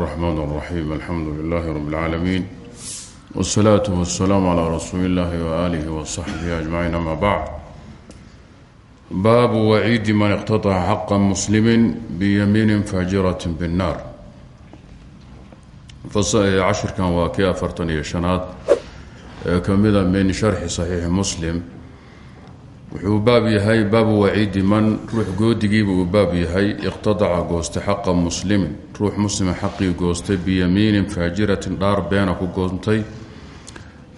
الرحمن الرحيم الحمد لله رب العالمين والصلاة والسلام على رسول الله وآله وصحبه أجمعين أما بعد baabu waciidi man اqtaطca xaqa muslimi biyamiini faajiraة bالnaar cashirkan waa kii afartan iyo shanaad ee kamida min sharxi صaxiixi muslim wuxuu baab yahay baabu waciidi man ruux goodigiiba uu baab yahay. Iqtadaca goostay xaqa muslimin. Ruux muslima xaqii goostay biyamiinin faajiratin dhaar beena ku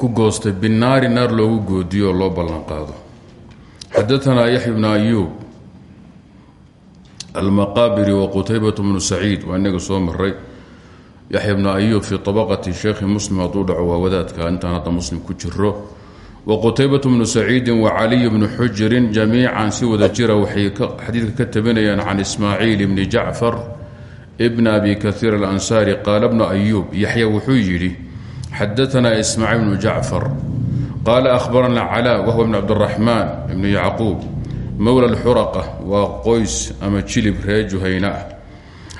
goostay binaari naar loogu goodiyo oo loo ballan qaado xadaanaa yaxya bn ayuub almaqaabiri waqutaybatu bnu saciid waa inaga soo maray yaxya bnu ayuub fii abaqati sheekhi muslim hadduu dhaco waa wadaadka. Intaan hadda muslim ku jiro waqutaybatu bnu saciidin wacaliy bnu xujirin jamiican si wada jira waxay xadiidka ka tabinayaan can ismaaciil bni jacfar bn abi kaiir alansaari qaala bnu ayuub yaxya wuxuu yidhi xadaanaa ismaaciil bnu jacfar qaala ahbarana calaa wahwa bn cabdiraxmaan ibnu yacquub mowla lxuraqa waa qoys ama jilib ree juhayna ah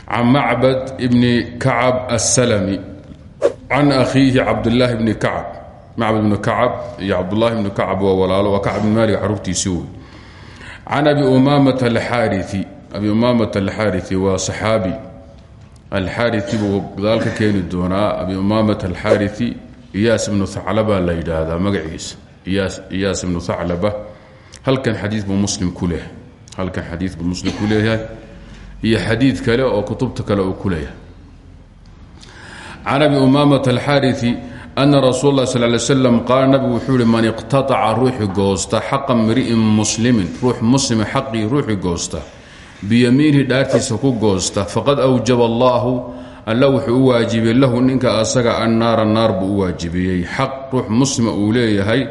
can macbad bni kacab asalami can akhiihi cabdulaahi bni kacab macbad bni kacab iyo cabdulaahi bni kacab waa walaalo waa kacab bn maalik xarugtiisi wey can abi umaamata alxaarii abi umaamata alxaarii waa saxaabi. Alxaarii buu gadaal ka keeni doonaa abi umaamata alxaarii iyaas ibnu aclaba la yidhaahdaa magaciisa iyaas ibnu aclaba halkan xadii buu muslim ku leeyahay halkan xadii buu muslim ku leeyahay iyo xadiid kale oo kutubta kale uu ku leeyahay. Can abi umaamata alxaarii ana rasuul lah sal ly slam qaala nabigu wuxuu ihi man iqtaaca ruuxi goosta xaqa mri'in muslimin ruux muslima xaqii ruuxi goosta biyamiinihi dhaartiisa ku goosta faqad awjaba allaahu alla wuxuu u waajibiyey lahu ninka asaga annaara naar buu u waajibiyey xaq ruux muslima uu leeyahay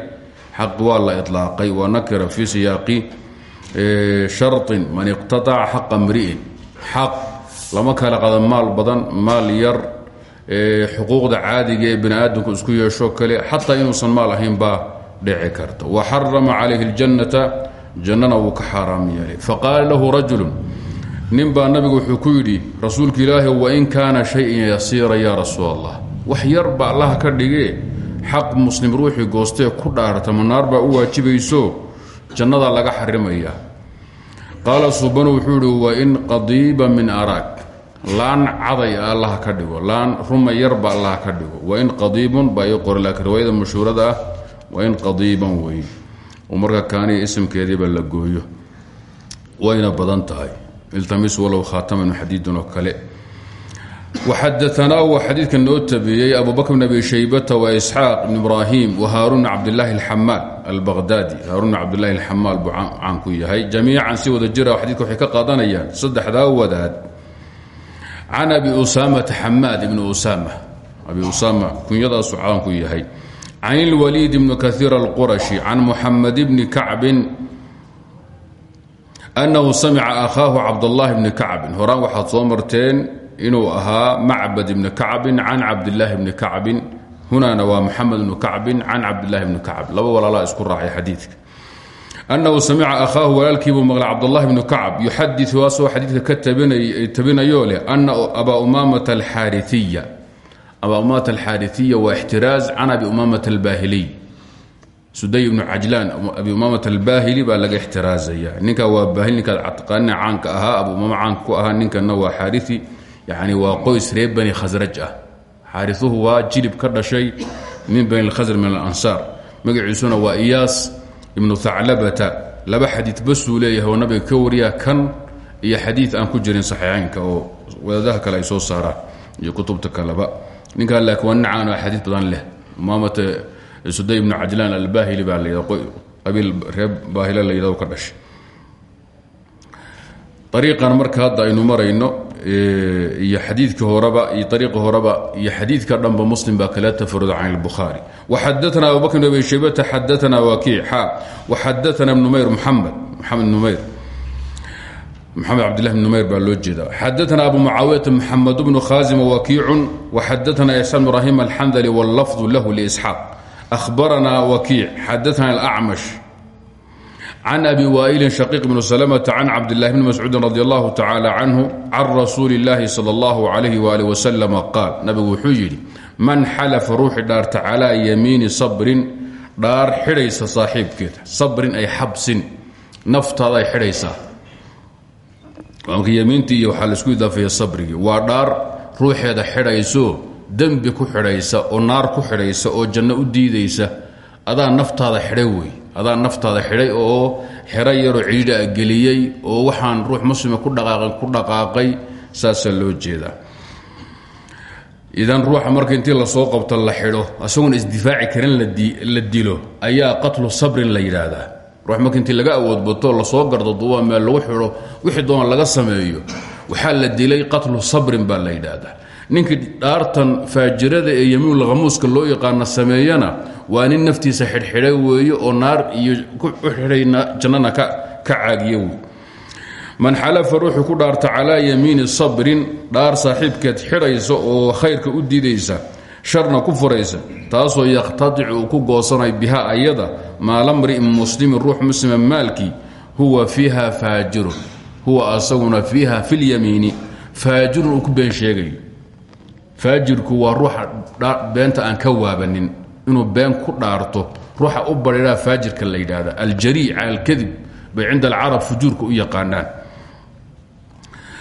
xaq waa la ilaaqay waa nakira fii siyaaqi sharin man iqtaaca xaqa mri'in xaq lama kala qada maal badan maal yar xuquuqda caadiga ee bani aadamku isku yeesho kale xataa inuusan maal ahayn baa dhici karta wa xarama calayhi اljannata jannana wuu ka xaaraam yeelay. Faqaala lahu rajulu nin baa nabigu wuxuu ku yidhi rasuulka ilaahi wain kaana shay-in yasiira yaa rasuul allah wax yar ba allaha ka dhigee xaq muslim ruuxii goostee ku dhaarta manaar baa u waajibayso jannadaa laga xarimaya. Qaala subanu wuxuu yihi wain qadiiba min araag laan caday allaha ka dhigo. Laan ruma yarba allaha ka dhigo. Wain qadiibun baa ii qora laakiin riwaayada mashhuurada ah wain qadiiban wey. Oo marka kaaniya isimkeediiba la gooyo. Wayna badan tahay. Iltamis walow khaataman xadiidun oo kale. Waxadaanaa wa xadiidka noo tabiyey abu bakr bn abi shaybata wa isxaaq bn ibraahim wa haaruun cabdilaahi alxamaal albaqdaadi haaruun cabdilaahi alxamaal buu caan ku yahay. Jamiican si wada jira xadidka waxay ka qaadanayaan. Wadaad can abi usaamata xamaad ibni usaama. Abi usaama kunyadaasu caan ku yahay. Can ilwaliid bni kaiir alqurashi can muxamed bni kacbin annahu samica akhaahu cabdallaahi bni kacbin. Horaan waxaad soo marteen inuu ahaa macbad ibni kacbin can cabdilaahi bni kacbin. Hunaana waa maxamed bnu kacbin can cabdilaahi bni kacb laba walaalaa isku raacay xadiidka annahu samica akhaahu walaalkiibuu maqlay cabdallahi bnu kacb yuxadiu asagoo xadiidka ka tabinayoo leh ana abaa umaamata alxaariiya abaa umaamata alxaariiya waa ixtiraaz can abi umaamata albaahiliy suday ibnu cajlaan abi umaamata albaahili baa laga ixtiraazaya ninka waa baahil ninkaad taqaanina caanka ahaa abu umaama caanka ku ahaa ninkana waa xaarii yani waa qoys reer bani khasraj ah xaariuhu waa jilib ka dhashay min bani khasraj min alansaar magaciisuna ibnu aclabata laba xadii basuu leeyahay oo nabiga ka wariya kan iyo xadii aan ku jirin saxiixaynka oo wadaadaha kale ay soo saaraan iyo kutubta kaleba ninkan laakiin waa nin caan axaadii badan leh. Umaamata suday ibnu cajlaan albahili baa la qabiil reer baahile la yidhahdo ka dhashay. Ariiqan marka hadda aynu marayno iyo xadiidka horeba iyo ariiqi horeba iyo xadiidka dhanba muslim baa kala tafaruda can اlbukhaari waxadaana abu bakr bn abi shaybata xadaana wakiic xa waxadaana numayr muxamed maxamed numayr. Maxamed cabdillahi bn numayr baa loo jeeda xadaana abu mucaawiyata maxamed bnu khazima wakiicun waxadaana ixsaan ibrahim alxandali wاllafdu lahu lisxaaq ahbarana wakiic xadaana can abi waailin shaqiiq bni slmta can cabdilahi bni mascuudin radi allahu tacaala canhu can rasuuli اllahi sal اllahu alayh wali waslama qaal nabigu wuxuu yidhi man xalafa ruuxi dhaarta calaa yamiini sabrin dhaar xidhaysa saaxiibkeed sabrin ay xabsin naftaada ay xidhaysaa yamiintii iyo waxaa la isku idaafeeya sabrigii waa dhaar ruuxeeda xidhayso dembi ku xidhaysa oo naar ku xidhaysa oo janno u diidaysa adaa naftaada xidhay wey adaa naftaada xidhay oo xero yaroo ciidha geliyey oo waxaan ruux muslima ku dhaqaaqin ku dhaqaaqay saasaa loo jeedaa idan ruuxa marka intii la soo qabto la xidho isagoon isdifaaci karin la dilo ayaa qatlu sabrin la yidhaahdaa. Ruux marka intii laga awoodbato la soo gardaduwa meel lagu xidho wixii doona laga sameeyo waxaa la dilay qatlu sabrin baa la yidhaahdaa ninkii dhaartan faajirada ee yamiinulkhamuuska loo yaqaana sameeyana waa nin naftiisa xidhxidha weeye oo naar iyo ku xidhay jannana ka caagiya wey man xalafa ruuxuu ku dhaarta calaa yamiini sabrin dhaar saaxiibkeed xidhaysa oo khayrka u diidaysa sharna ku furaysa taasoo yakhtadicu uu ku goosanay biha ayada maala mri'in muslimin ruux muslima maalkii huwa fiiha faajirun huwa asaguna fiiha filyamiini faajirun uu ku been sheegayo faajirku waa ruuxa beenta aan ka waabanin. Inuu been ku dhaarto ruuxa u badhiraa faajirka la yidhaahda aljariic alkadib bay cinda alcarab fujuurka u yaqaanaan.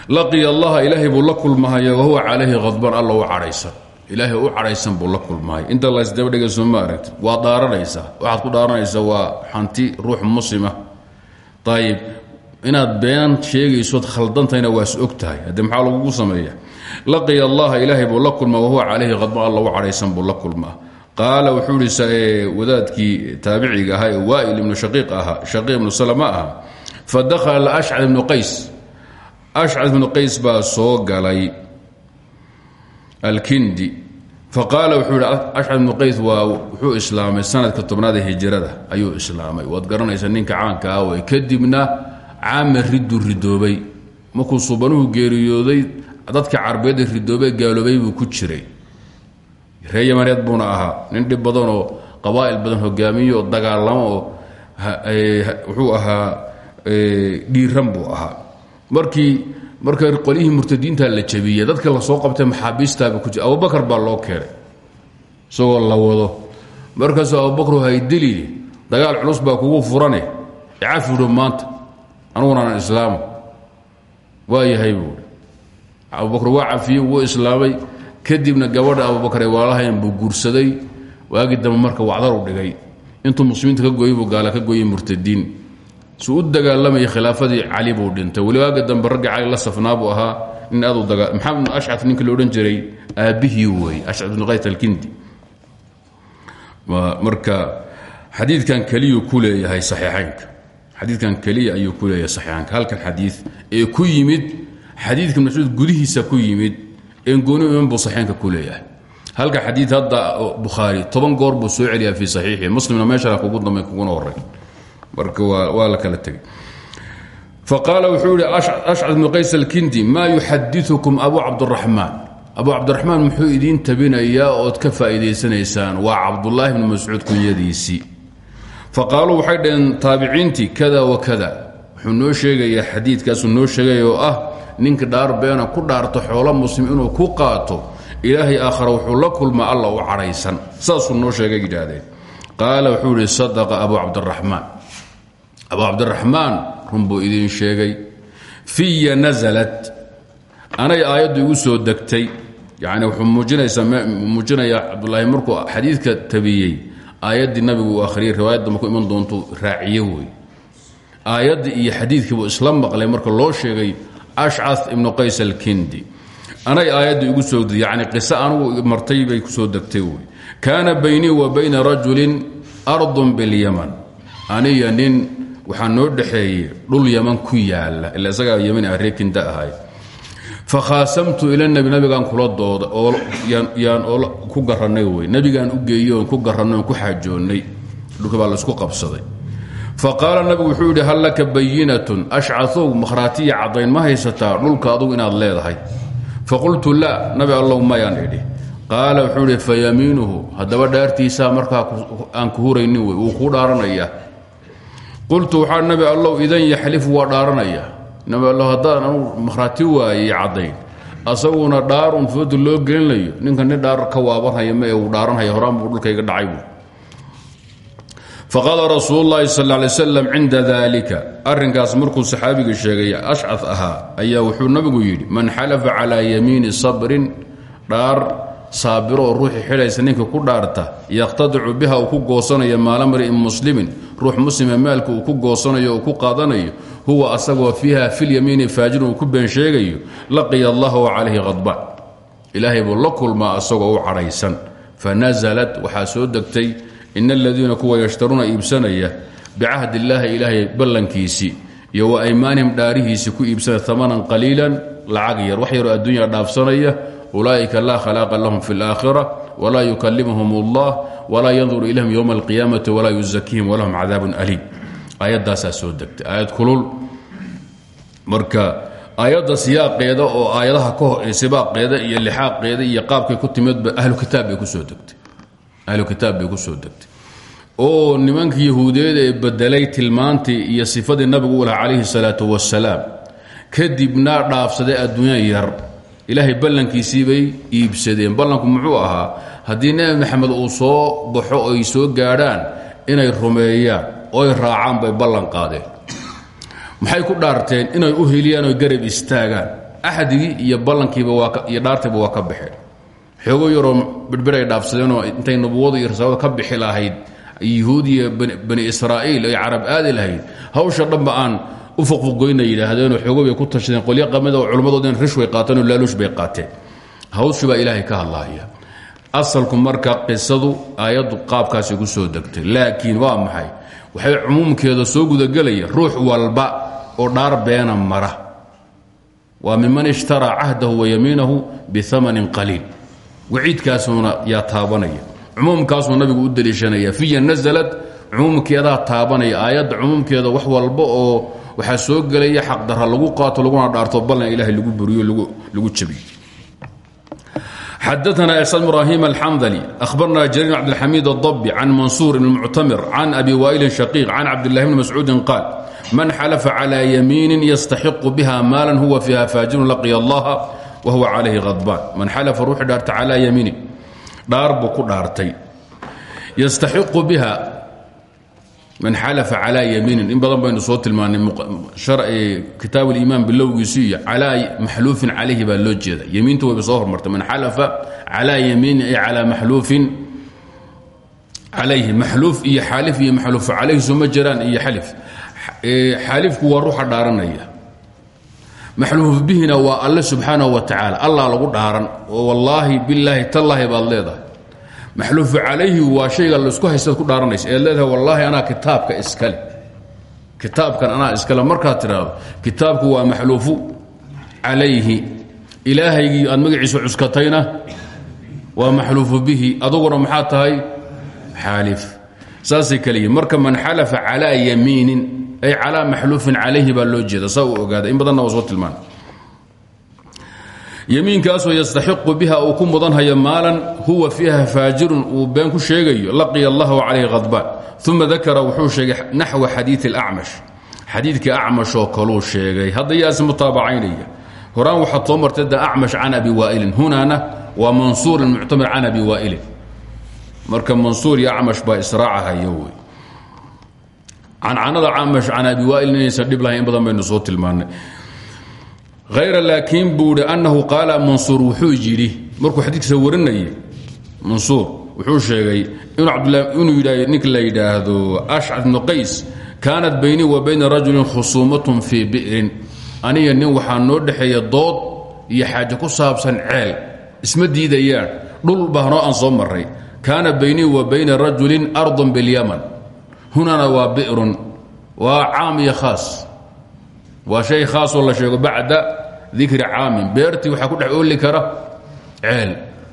Laqiya allaha ilaahay buu la kulmahaya wahuwa calayhi khadban alla u cadhaysan ilaahay u cadhaysan buu la kulmahaya inta laysdabadhegayso ma aragti waa dhaaranaysaa waxaad ku dhaaranaysaa waa hanti ruux muslima. Ayib inaad been sheegaysood khaldantayna waa is og tahay maxaa lagugu sameeya laqiya allaha ilaahay buu la kulmaa wahuwa calayhi khadban alla u cadhaysan buu la kulmaa qaala wuxuu ihi wadaadkii taabiciga ahaa ee waail ibnu shaqiiq ahaa shaqiiq ibnu salama ahaa fa dakhala ashcad ibnu qays. Ashcad ibnu qays baa soo galay alkindi. Faqaala wuxuu ihi ashcad ibnu qays waa wuxuu islaamay sanadka tobnaad ee hijrada ayuu islaamay. Waad garanaysaa ninka caanka ah dadka carbeeda ridoobay gaaloobay buu ku jiray. Ree yamaneed buuna ahaa nin dhib badanoo qabaa'il badan hogaamiyo dagaalamo oo wuxuu ahaa dhiiran buu ahaa. Markii marka qolyihii murtadiinta la jabiyey dadka la soo qabtay maxaabiistaaba ku jira. Abubakar baa loo keenay isagoo la wado. Markaasuu abubakar haydili dagaal culus baa kugu furane. Cafido maanta anigunan islaamo. Waa yahay buui abubakar waa cafiyey wuu islaamay kadibna gabadha abubakar ee waalahayan buu guursaday. Waagii dambe marka wacdar u dhigay. Intuu muslimiinta ka gooyey buu gaala ka gooyey murtadiin. Suu u khilaafadii cali buu dhintay. Weli waaga dambe ragga cali la safnaa buu ahaa. Nin aad u daga maxamed bnu ashcad ninkii la odhan jiray aabbihii weeye ashcad bnu qays alkindi. Marka xadiidkan keliyuu ku leeyahay saxiixaynka. Xadiidkan keliya ayuu ku leeyahay saxiixaynka. Halkan xadiid ee ku yimid xadiidka mascuud gudihiisa ku yimid gooni iman buu saxiinka ku leeyahay. Halka xadii hadda bukhaari toban goor buu soo celiyaa fii saxiixi muslimna meesha kugu dambe kuguna horay marka waa la kala tegay faqaala wuxuu yihi ashcad bnu qays alkindi maa yuxadiukum abu cabduraxmaan abu cabdiraxmaan muxuu idiin tabinayaa ood ka faa'iidaysanaysaan waa cabdulaahi bnu mascuud kunyadiisii. Faqaaluu waxay dhaheen taabiciintii kada wuxuu noo sheegayaa xadiidkaasuu noo sheegaya ah ninka dhaar beena ku dhaarto xoolo muslim inuu ku qaato ilaahay aakhara wuxuu la kulmaa alla u cadhaysan saasuu noo sheegay yidhaahdeen. Qaala wuxuu ihi sadaqa abu cabdiraxmaan abu cabdiraxmaan run buu sheegay fiya nasalat anay aayaddu igu soo degtay. Yani wuxuu muujinayaa cabdulaahi markuu xadiidka tabiyey aayaddii nabigu uu akhriyey riwaayadda iman doontu raaciye wey aayaddii iyo xadiidkiibuu isla maqlay marka loo sheegay ashca ibnu qays alkindi. Anay aayadda igu soo yani qiso anugu martay bay ku soo degtay wey. Kaana baynii wa bayna rajulin ardun bilyaman. Aniya nin waxaa noo dhexeeyey dhul yaman ku yaalla ila isagaa yman ah ree kinda ahay. Fakhaasamtu ila nebi nabigaan kula dooda oo yaan ku garannay wey. Nebigaan u geeyey oon ku garannay ku xaajoonnay. Dhulka baa laysku qabsaday faqaala nabigu wuxuu yidhi hal laka bayinatun? Ashcaow makhraatiya caddayn ma haysataa? Dhulka adugu inaad leedahay. Faqultu laa nabi allow mayaan idhi. Qaala wuxuu idhi fayamiinuhu haddaba dhaartiisaa markaa aan ku huraynin wey wuu kuu dhaaranayaa. Qultu waxaa nabi allow idan yaxlifu waa dhaaranaya nabi allow haddaan anu makhraati waayey caddayn asaguna dhaarun fooda loo gelinayo ninka nin dhaar ka waabanhaya ma ee dhacay faqaala rasuul lahi sal lay slam cinda dalika arinkaas markuu saxaabigii sheegay ashca ahaa. Ayaa wuxuu nabigu yidhi man xalafa calaa yamiini sabrin dhaar saabiro oo ruuxii xidhaysa ninka ku dhaarta yaqhtadicu biha uu ku goosanayo maala mri'in muslimin ruux muslima maalka uu ku goosanayo oo ku qaadanayo huwa asagoo fiiha filyamiini faajirun uu ku been sheegayo laqiya allah wa calayhi qadbaan ilaahay buu la kulmaa asagoo u cadhaysan. Fanasalat waxaa soo degtay in aladiina kuwa yashtaruuna iibsanaya bicahd illaahi ilaahay ballankiisii iyo wa aymaanihim dhaarihiisii ku iibsanaya amanan qaliilan lacag yar wax yaroo adduunya dhaafsanaya ulaa'ika laa khalaaqa lahum fi اlaakhira walaa yukalimhum اllah walaa yanduru ilayhim ywma alqiyaamati walaa yuzakiihim walahum cadaabun aliim aayaddaasaa soo degtay aayad kulul marka aayadda siyaaqeeda oo aayadaha sibaaqeeda iyo lixaaqeeda iyo qaabkay ku timidba ahlu kitaab bay ku soo degtay ahlu kitaab bay ku soo degtay. Oo nimankii yahuudeed ee bedelay tilmaantii iyo sifadii nabigu u lahaa calayhi salaatu wasalaam kadibna dhaafsaday adduunya yar. Ilaahay ballankiisii bay iibsadeen. Ballanku muxuu ahaa haddii nebi maxamed uu soo baxo oy soo gaadhaan inay rumeeyaan oy raacaan bay ballan qaadeen. Maxay ku dhaarteen? Inay u heliyaan oy garab istaagaan. Axdigii iyo ballankiiba iyo dhaartiiba waa ka baxeen xoogo yaroo bidhbir ay dhaafsadeenoo intay nubuwadu iyo risaabada ka bixi lahayd yuhuud iyo bani israa'iil ay carab aadi lahayd hawsha dhanba aan u foqfoqgoyna yidhaahdeenoo xoogo bay ku tashadeen qolyo qamida oo culimmadoodina rish bay qaateen oo laaluush bay qaateen. Hawshii baa ilaahay ka hadlaaya. Asalku marka qisadu aayaddu qaabkaasay ku soo degtay laakiin waa maxay? Waxay cumuumkeeda soo gudagelaya ruux walba oo dhaar beena mara. Waa miman ishtaraa cahdahu wa yamiinahu biamanin qaliil waciidkaasuna yaa taabanaya cumuumkaasuu nabigu u deliishanaya fiya nasalad cumuumkeedaa taabanaya aayadda cumuumkeeda wax walba oo waxaa soo gelaya xaqdara lagu qaato laguna dhaarto ballan ilaahay lagu buriyo lagu jabiyo xadaثna إحsان إbrahيm الxamdلي أhbarna jrيr cبdالxamid الضبي can mansوr بn mctamir can abi waئili shaqيq can cabdالlahi bn mascuudi qaal man xalfa calى yamiini yastaxiqu biha maala huwa fiiha faajirun laqiya اllaha wahuwa calayhi hadbaan man xalafa ruuxi dhaarta calaa yamiinin dhaar buu ku dhaartay yastaxiqu biha man xalafa calaa yamiinin in badan baynu soo tilmaanay kitaab اliimaan bilowgiisu iyo calaa maxluufin calayhi baa loo jeeda yamiintu wayba soo hormartay man xalafa calaa yamiinin ay calaa maxluufin calayhi maxluuf iyo xaalif iyo maxluufu calayhi suma jiraan iyo xalif xaalifku waa dhaaranaya maxluuf bihina waa alle subxaanaه wa tacaala. Allah lagu dhaaran. Oo wallaahi bilaahi tallaahi baad leedahay. Maxluufu calayhi waa shayga la isku haystaad ku dhaaranaysa. Eed leedahay wallaahi anaa kitaabka iskale. Kitaabkan anaa iskale. Markaad tidhaahdo kitaabku waa maxluufu calayhi. Ilaahaygii aad magaciisa cuskatayna waa maxluufu bihi. Aduguna maxaa tahay? Xaalif saasay kale yihiin marka man xalafa calaa yamiinin ay calaa maxluufin calayhi baa loo ogaada in badanna waa soo tilmaan. Yamiinkaasoo yastaxiqu biha uu ku mudanhayo maalan huwa fiiha faajirun uu been ku sheegayo laqiya allahu calayhi khadbaan uma dakara wuxuu sheegay naxwa xadiii اlacmash xadiidkii acmashoo kaluu sheegay. Hadda yaasi mutaabacaynaya horaan waxaad soo martay da acmash can abi waa'ilin hunaana waa mansuur muctamir can abi waa'ilin marka mansuur iyo acmash baa israacahayo wey. Cancanada camash can abi waa'ilin inaysan dhib lahayn badan baynu soo tilmaannay. Hayra laakiin buu annahu qaala mansuur wuxuu yidhi markuu xadiidkiisa warinayay wuxuu sheegay inuu yidha ninka la yidhaahdo ashcar ibnu qays kaanat wa bayna rajulin khusuumatun fii bi'rin. Aniga nin waxaa noo dhexeeya dood iyo xaaje ku saabsan ceel. Isma diidayaan dhul bahnoo aan soo maray kaana baynii wa bayna rajulin ardun bilyaman hunana waa bi'run waa caam iyo khaas. Waa shay khaasoo la sheego bacda dikri caamin. Beertii waxaa ku dhex ooli kara ceel.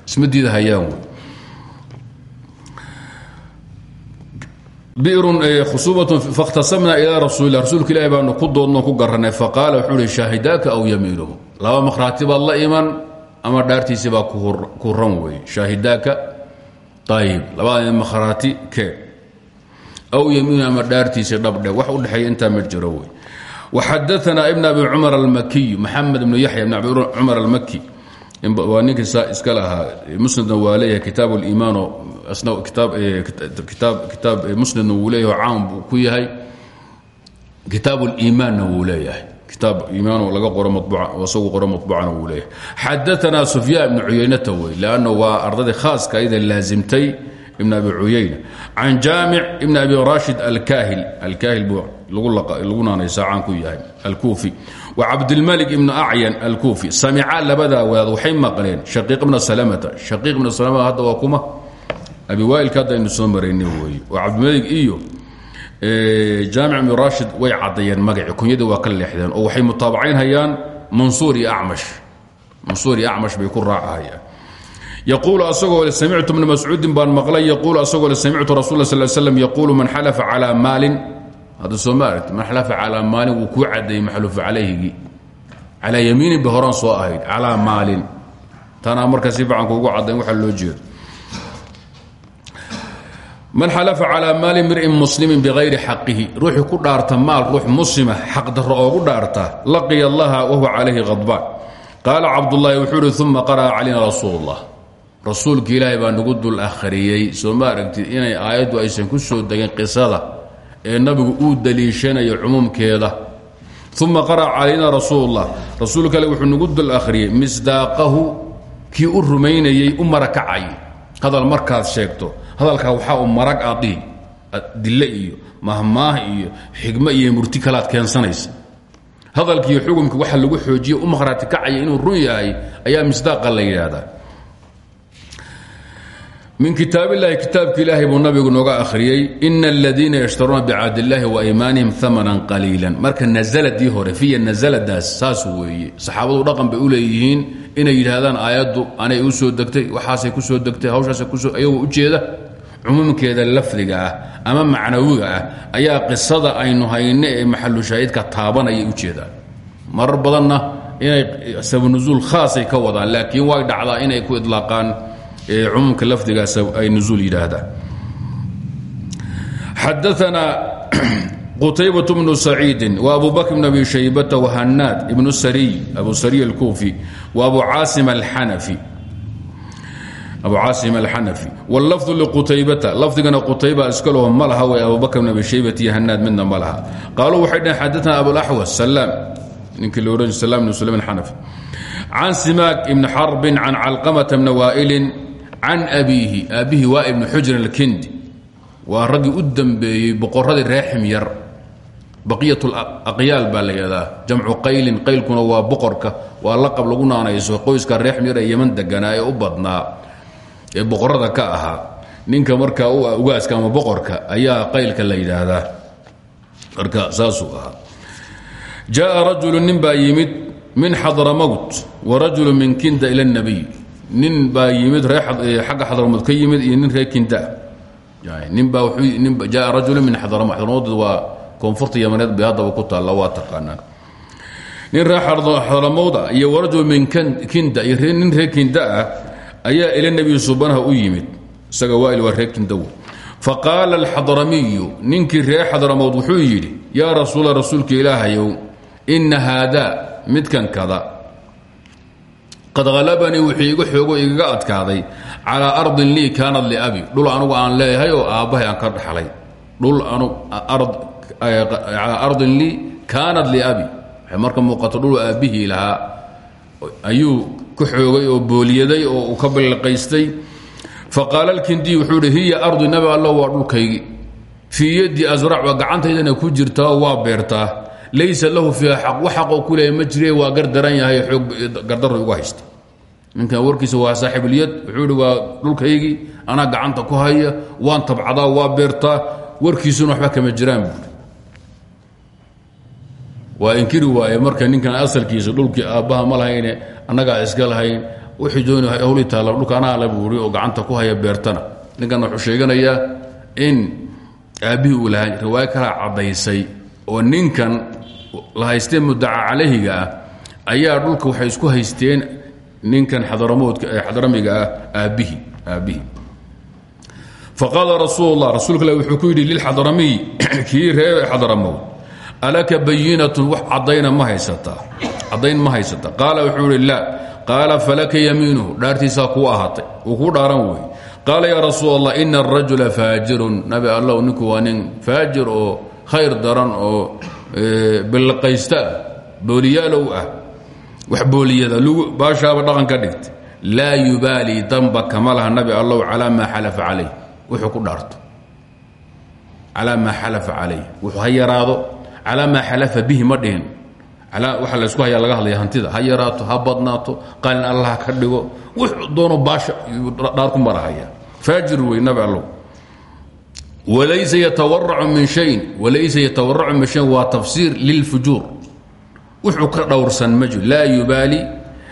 Isma diida hayaan wey. Fakhtasamnaa ilaa rasuulilah rasuulka ilahi baanu ku doodnoo ku garanay. Faqaala wuxuu uhi shaahidaaka aw yamiinuhu? Laba makhraati baad la iman ama dhaartiisii baa ku ran weeye shaahidaaka ayib labada makhraati kee aw yamiinu ama dhaartiisa dhabdhe wax udhexeeya intaa ma jiro wey. Waxadaanaa ibn abi cumar almakiy maxamed ibnu yaxya ibn abi cumar almaki waa ninkii iska lahaa. Musnidna waa leeyahay kitaab liimaano kitaab musnidna wuu leeyahay oo caam buu ku yahay. Kitaab liimaanna wuu leeyahay kitaab iimaan laga qoro isagu qoro mabuucana wuu leeyahay. Xadaanaa sufyaan ibnu cuyaynata wey lanno waa ardadii khaaska ayada laasimtay ibn abi cuyayna can jaamic ibn abi rashid alkahil alkahil buu lagu naanaysaa caan ku yahay alkuufi. Wa cabdilmalik ibnu acyan alkuufi samica labadaa wadaad waxay maqleen shaqiiq ibna salamata. Shaqiiq ibna salama hadda waa kuma. Abi waailka hadda aynu soo marayna weeye. Oo cabdilmalik iyo jaamic ibnu rashid way caddeeyeen magaci. Kunyadii waa ka leexdeen oo waxay mutaabacaynhayaan mansuur iyo amash mansuur iyo acmash bay ku raacahayaan. Yaquulu asagoo le samictu bna mascuudin baan maqlay. Yaquulu asagoo le samictu rasul sal slm yaquulu man xalafa calaa maalin. Hadda soo man xalafa calaa maalin wuu kuu cadeeyey maxluufu calayhigii. Calaa yamiinin ba soo ahayd calaa maalin. Tanaa marka si fiican kuugu waxa loo jeedo man xalafa calaa maali mri'in muslimin bikayri xaqihi. Ruuxii ku dhaarta maal ruux muslima xaqdarro oogu dhaarta laqiya allaha wahuwa calayhi khadbaan qaala cabdullaahi wuxuu ihi uma qara'a calayna rasuul اllah rasuulka ilaahay baa nagu dul akhriyey. Soo ma aragtid aysan ku soo degin qisada ee nabigu uu daliishanayo cumuumkeeda. Uma qara'a calayna rasuulullah. Rasuulka ale wuxuu nagu dul akhriyey misdaaqahu kii u rumaynayey u marakacay hadal markaad sheegto hadalkaa waxaa u marag aad dille iyo mahmaah iyo xigmo iyo murti kalaad keensanaysa. Hadalkiiyo xukumka waxa lagu xoojiye u makhraati inuu run yahay ayaa misdaaqa la yidhaahdaa. Min kitaab illaahi kitaabki ilaahay buu nabigu nooga akhriyey ina aladiina yashtaruuna bicahd illaahi wa aymaanihim amanan qaliilan. Marka nasaladii hore fiya nasaladaas saas weeye. Saxaabadu dhaqan bay u inay yidhaahdaan aayaddu anay u soo degtay waxaasay ku soo degtay hawshaasay ku soo ayagoo ujeeda cumuumkeeda lafdiga ah ama macnawiga ah ayaa qisada aynu hayno ee maxalu shaahidka taabanayay ujeedaan marar badanna inay sabanuzuul khaasay ka wadaan laakiin way dhacdaa inay ku idlaaqaan cumuumka lafdigaas ay nuzuul yidhaahdaan xadaanaa qutaybat bnu saciidin wa abu bakr bn abi shaybata wahanaad ibnu sariy abu sariy alkuufi wa abu caasim alxanafi abu caasim alxanafi wاlafظu lqutaybata lafdigana qutayba iska leho ma laha way abubakr bn abi shaybat iyo hanaad midna ma laha. Qaaluu waxay dhaheen xadaana abulaxwas salaam ninkii lo odhan salam bn sulaym alxanafi can simaak ibni xarbin can calqamata bna waa'ilin can abiihi aabbihi waa ibni xujrin alkindi. Waa raggii u dembeeyey boqoradii reer ximyar baqiyat aqyaal baa la yidhahdaa. Jamcu qaylin qaylkuna waa boqorka. Waa laqab lagu naanayso. Qoyska reer ximyar ee yeman deganaa ee u badnaa ee boqorada ka ahaa ninka markaa u ugaaska ama boqorka ayaa qaylka la yidhaahdaa. Marka saasuu ahaa. Jaaa rajulu nin baa yimid min xadramawt wa rajulu min kinda ila اnabiy nin baa yimid reexagga xadramawd ka yimid iyo nin ree kindaa ninbaa jaaa rajulu min xadramawt xadramawdeed waa koonfurta yamaneed bay haddaba ku taalla waa taqaanaa. Nin ree xadramawda iyo warajulu min kinda iyo nin ree kinda ah ayaa ila nebiyi subanaha u yimid. Isaga waail waa reer kindaw faqaala alxadramiyu ninkii reer xadramowd wuxuu yidhi yaa rasuula rasuulka ilaahayow inna haadaa midkan kada. Qad halabanii wuxuu iga xoogo igaga adkaaday. Calaa ardin lii kaanad liabi. Dhul anugu aan leeyahay oo aabbahay aan ka dhaxlay. Dhul calaa ardin lii kaanad liabi. Waxay marka muuqato dhul aabbihii lahaa ka xoogay oo booliyaday oo uu ka balliqaystay faqaala alkindi wuxuu hi hiya ardi nabi allo waa dhulkaygi fii yaddi asrac waa gacantaydana ku jirtaa waa beertaa. Laysa lahu fiiha xaq. Wax xaqoo ku leeya ma jire waa gardaran yahay xoog gardarro ugu haysta ninkan warkiisa waa saaxibulyad wuxuu hi waa dhulkaygii anaa gacanta ku haya waan tabcadaa waa beertaa. Warkiisuna waxba kama jiraan buui waa inkiri waaye marka ninkan asalkiisa dhulkii aabbaha ma lahayne annagaa iska lahayn wuxuu dooni hawli taalla dhulka la buuri oo gacanta ku haya beertana. Ninkan wuxuu sheeganayaa in aabbihii uu lahaa riwaayo kalaa caddaysay oo ninkan la haystee mudaca calayhiga ah ayaa dhulka waxay isku haysteen ninkan xadaramoodka ee xadramiga ah aabbihii aabbihii. Faqaala rasuul اlah rasuulka wuxuu ku yidhi lilxadramiy kii reer xadramow alaka bayinatun wax caddayna ma haysataa caddayn ma haysata. Qaala wuxuu ihi laa qaala falaka yamiinuhu dhaartiisaa kuu ahaatay. Uu kuu dhaaran wey qaala yaa rasuul allah ina arajula faajirun. Nabi allow ninku waa nin faajir oo khayr daran oo billaqaysta ah booliyaalow ah. Wax booliyada baashaaba dhaqan ka dhigtay. Laa yubaali damba kama laha. Nabi allow calaa maa xalafa calayh. Wuxuu ku dhaarto. Calaa maa xalafa calayh. Wuxuu ha yaraado calaa maa xalafa bihi ma dhihin. Waxa laysku hayaa laga hadlaya hantida. Ha yaraato ha badnaato qalin allah ka dhigo. Wuxuu doono baasha dhaar ku marahaya. Faajir wey nabi walaysa yatawaracu min shayin walaysa yatawaracu min shayin waa tafsiir lilfujuur wuxuu ka dhowrsan ma jiro. Laa yubaali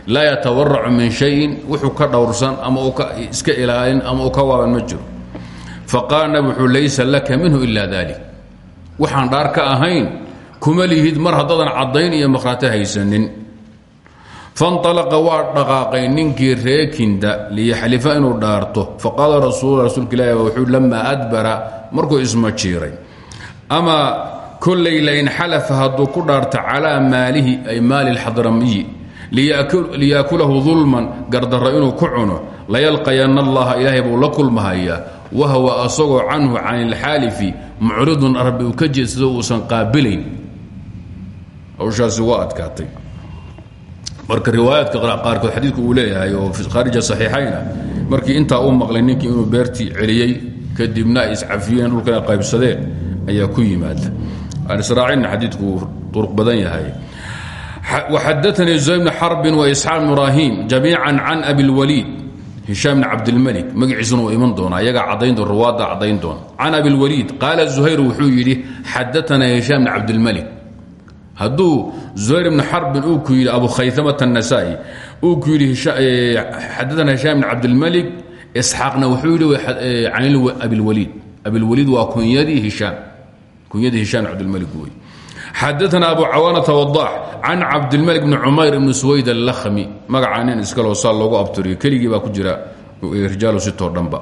laa min shayin wuxuu ka dhowrsan ama uu iska ilaalin ama uu ka waaban ma jiro. Wuxuu laysa laka minhu ila dalik waxaan dhaar ka ahayn kuma lihid mar haddaadan caddayn iyo makhraati haysanin. Fanalaqa waa dhaqaaqay ninkii reekinda liyaxlifa inuu dhaarto. Faqaala rasuul rasuulka ilahi wuxuu lamaa adbara markuu isma jiiray. Ama kollay lain xalafa hadduu ku dhaarta calaa maalihi ay maali lxadramiyi liyaakulahu dulman gardarro inuu ku cuno layalqayanna allaha ilaahay buu la kulmahayaa wahwa asagoo canhu can ilxaalifi mucridun rabbi uu ka jeedsado uusan qaabilayn hawshaasi waa adkaatay marka riwaayaadka qaarkood xadiidku uu leeyahay oo khaarija saxiixayna markii intaa u maqlay ninkii inuu beertii celiyey kadibna ay iscafiyeen dhulkana qaybsadeen ayaa ku yimaada aan israacinna xadiidku duruq badan yahay waxadaanii zuhayr bni xarbin wa isxaaq bn ibraahim jamiican can abi lwaliid hishaam bn cabdilmalik magaciisuna uu iman doona ayagaa cadayn doon ruwaadda caddayn doona can abilwaliid qaala zuhayr wuxuu yidhi xadaanaa hishaam bn cabdilmalik hadduu zuhayr ibni xarbin uu ku yidhi abu khayamata الnasaa-i uu ku yidhi xadaana hishaam bn cabdilmalik isxaaqna wuxuu yidhi can abilwaliid abilwaliid waa kunyadii hishaam kunyadii hishaam bn cabdilmalik wey xadaana abu cawaanata wadax can cabdilmalik bni cumayr ibni suwayd allakhmi magacaa nin iskaloo saa loogu abturiyo keligii baa ku jira rijaalu sitoo dhanba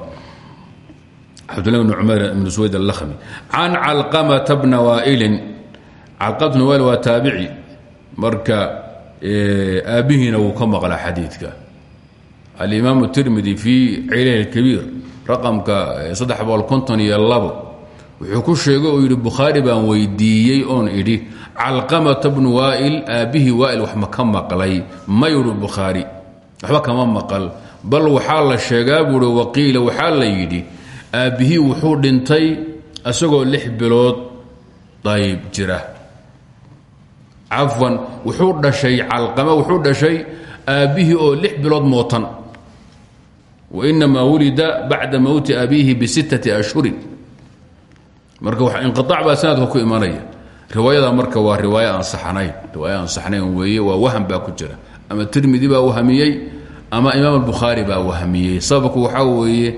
cabdilmalik bni cumayr ibni suwayd allakhmi can calqamata bna waailin calqamat bni waail waa taabici marka aabbihiina wuu ka maqlaa xadiidka alimaam tirmidi fii cilayh اkabiir raqamka saddex boqol konton iyo labo wuxuu ku sheegay oo yidhi bukhaari baan weydiiyey oon idhi calqamata bnu waail aabbihii waail wax ma maqlay? Mayru bukhaari waxba kama maqal. Bal waxaa la sheegaa buui waqiila waxaa la yidhi aabbihii wuxuu dhintay isagoo lix bilood dayb jira. Cafwan wuxuu dhashay calqama wuxuu dhashay aabbihii oo lix bilood mootan wainamaa wulida bacda mowti abiihi bisittati ashhurin marka inqiaac baa sanadka ku imanaya. Riwaayada marka waa riwaay aan saxnayn riwaaya aan saxnayn weeye waa waham baa ku jira. Ama tirmidi baa wahmiyey ama imaam albukhaari baa wahmiyey sababku waxaa weeye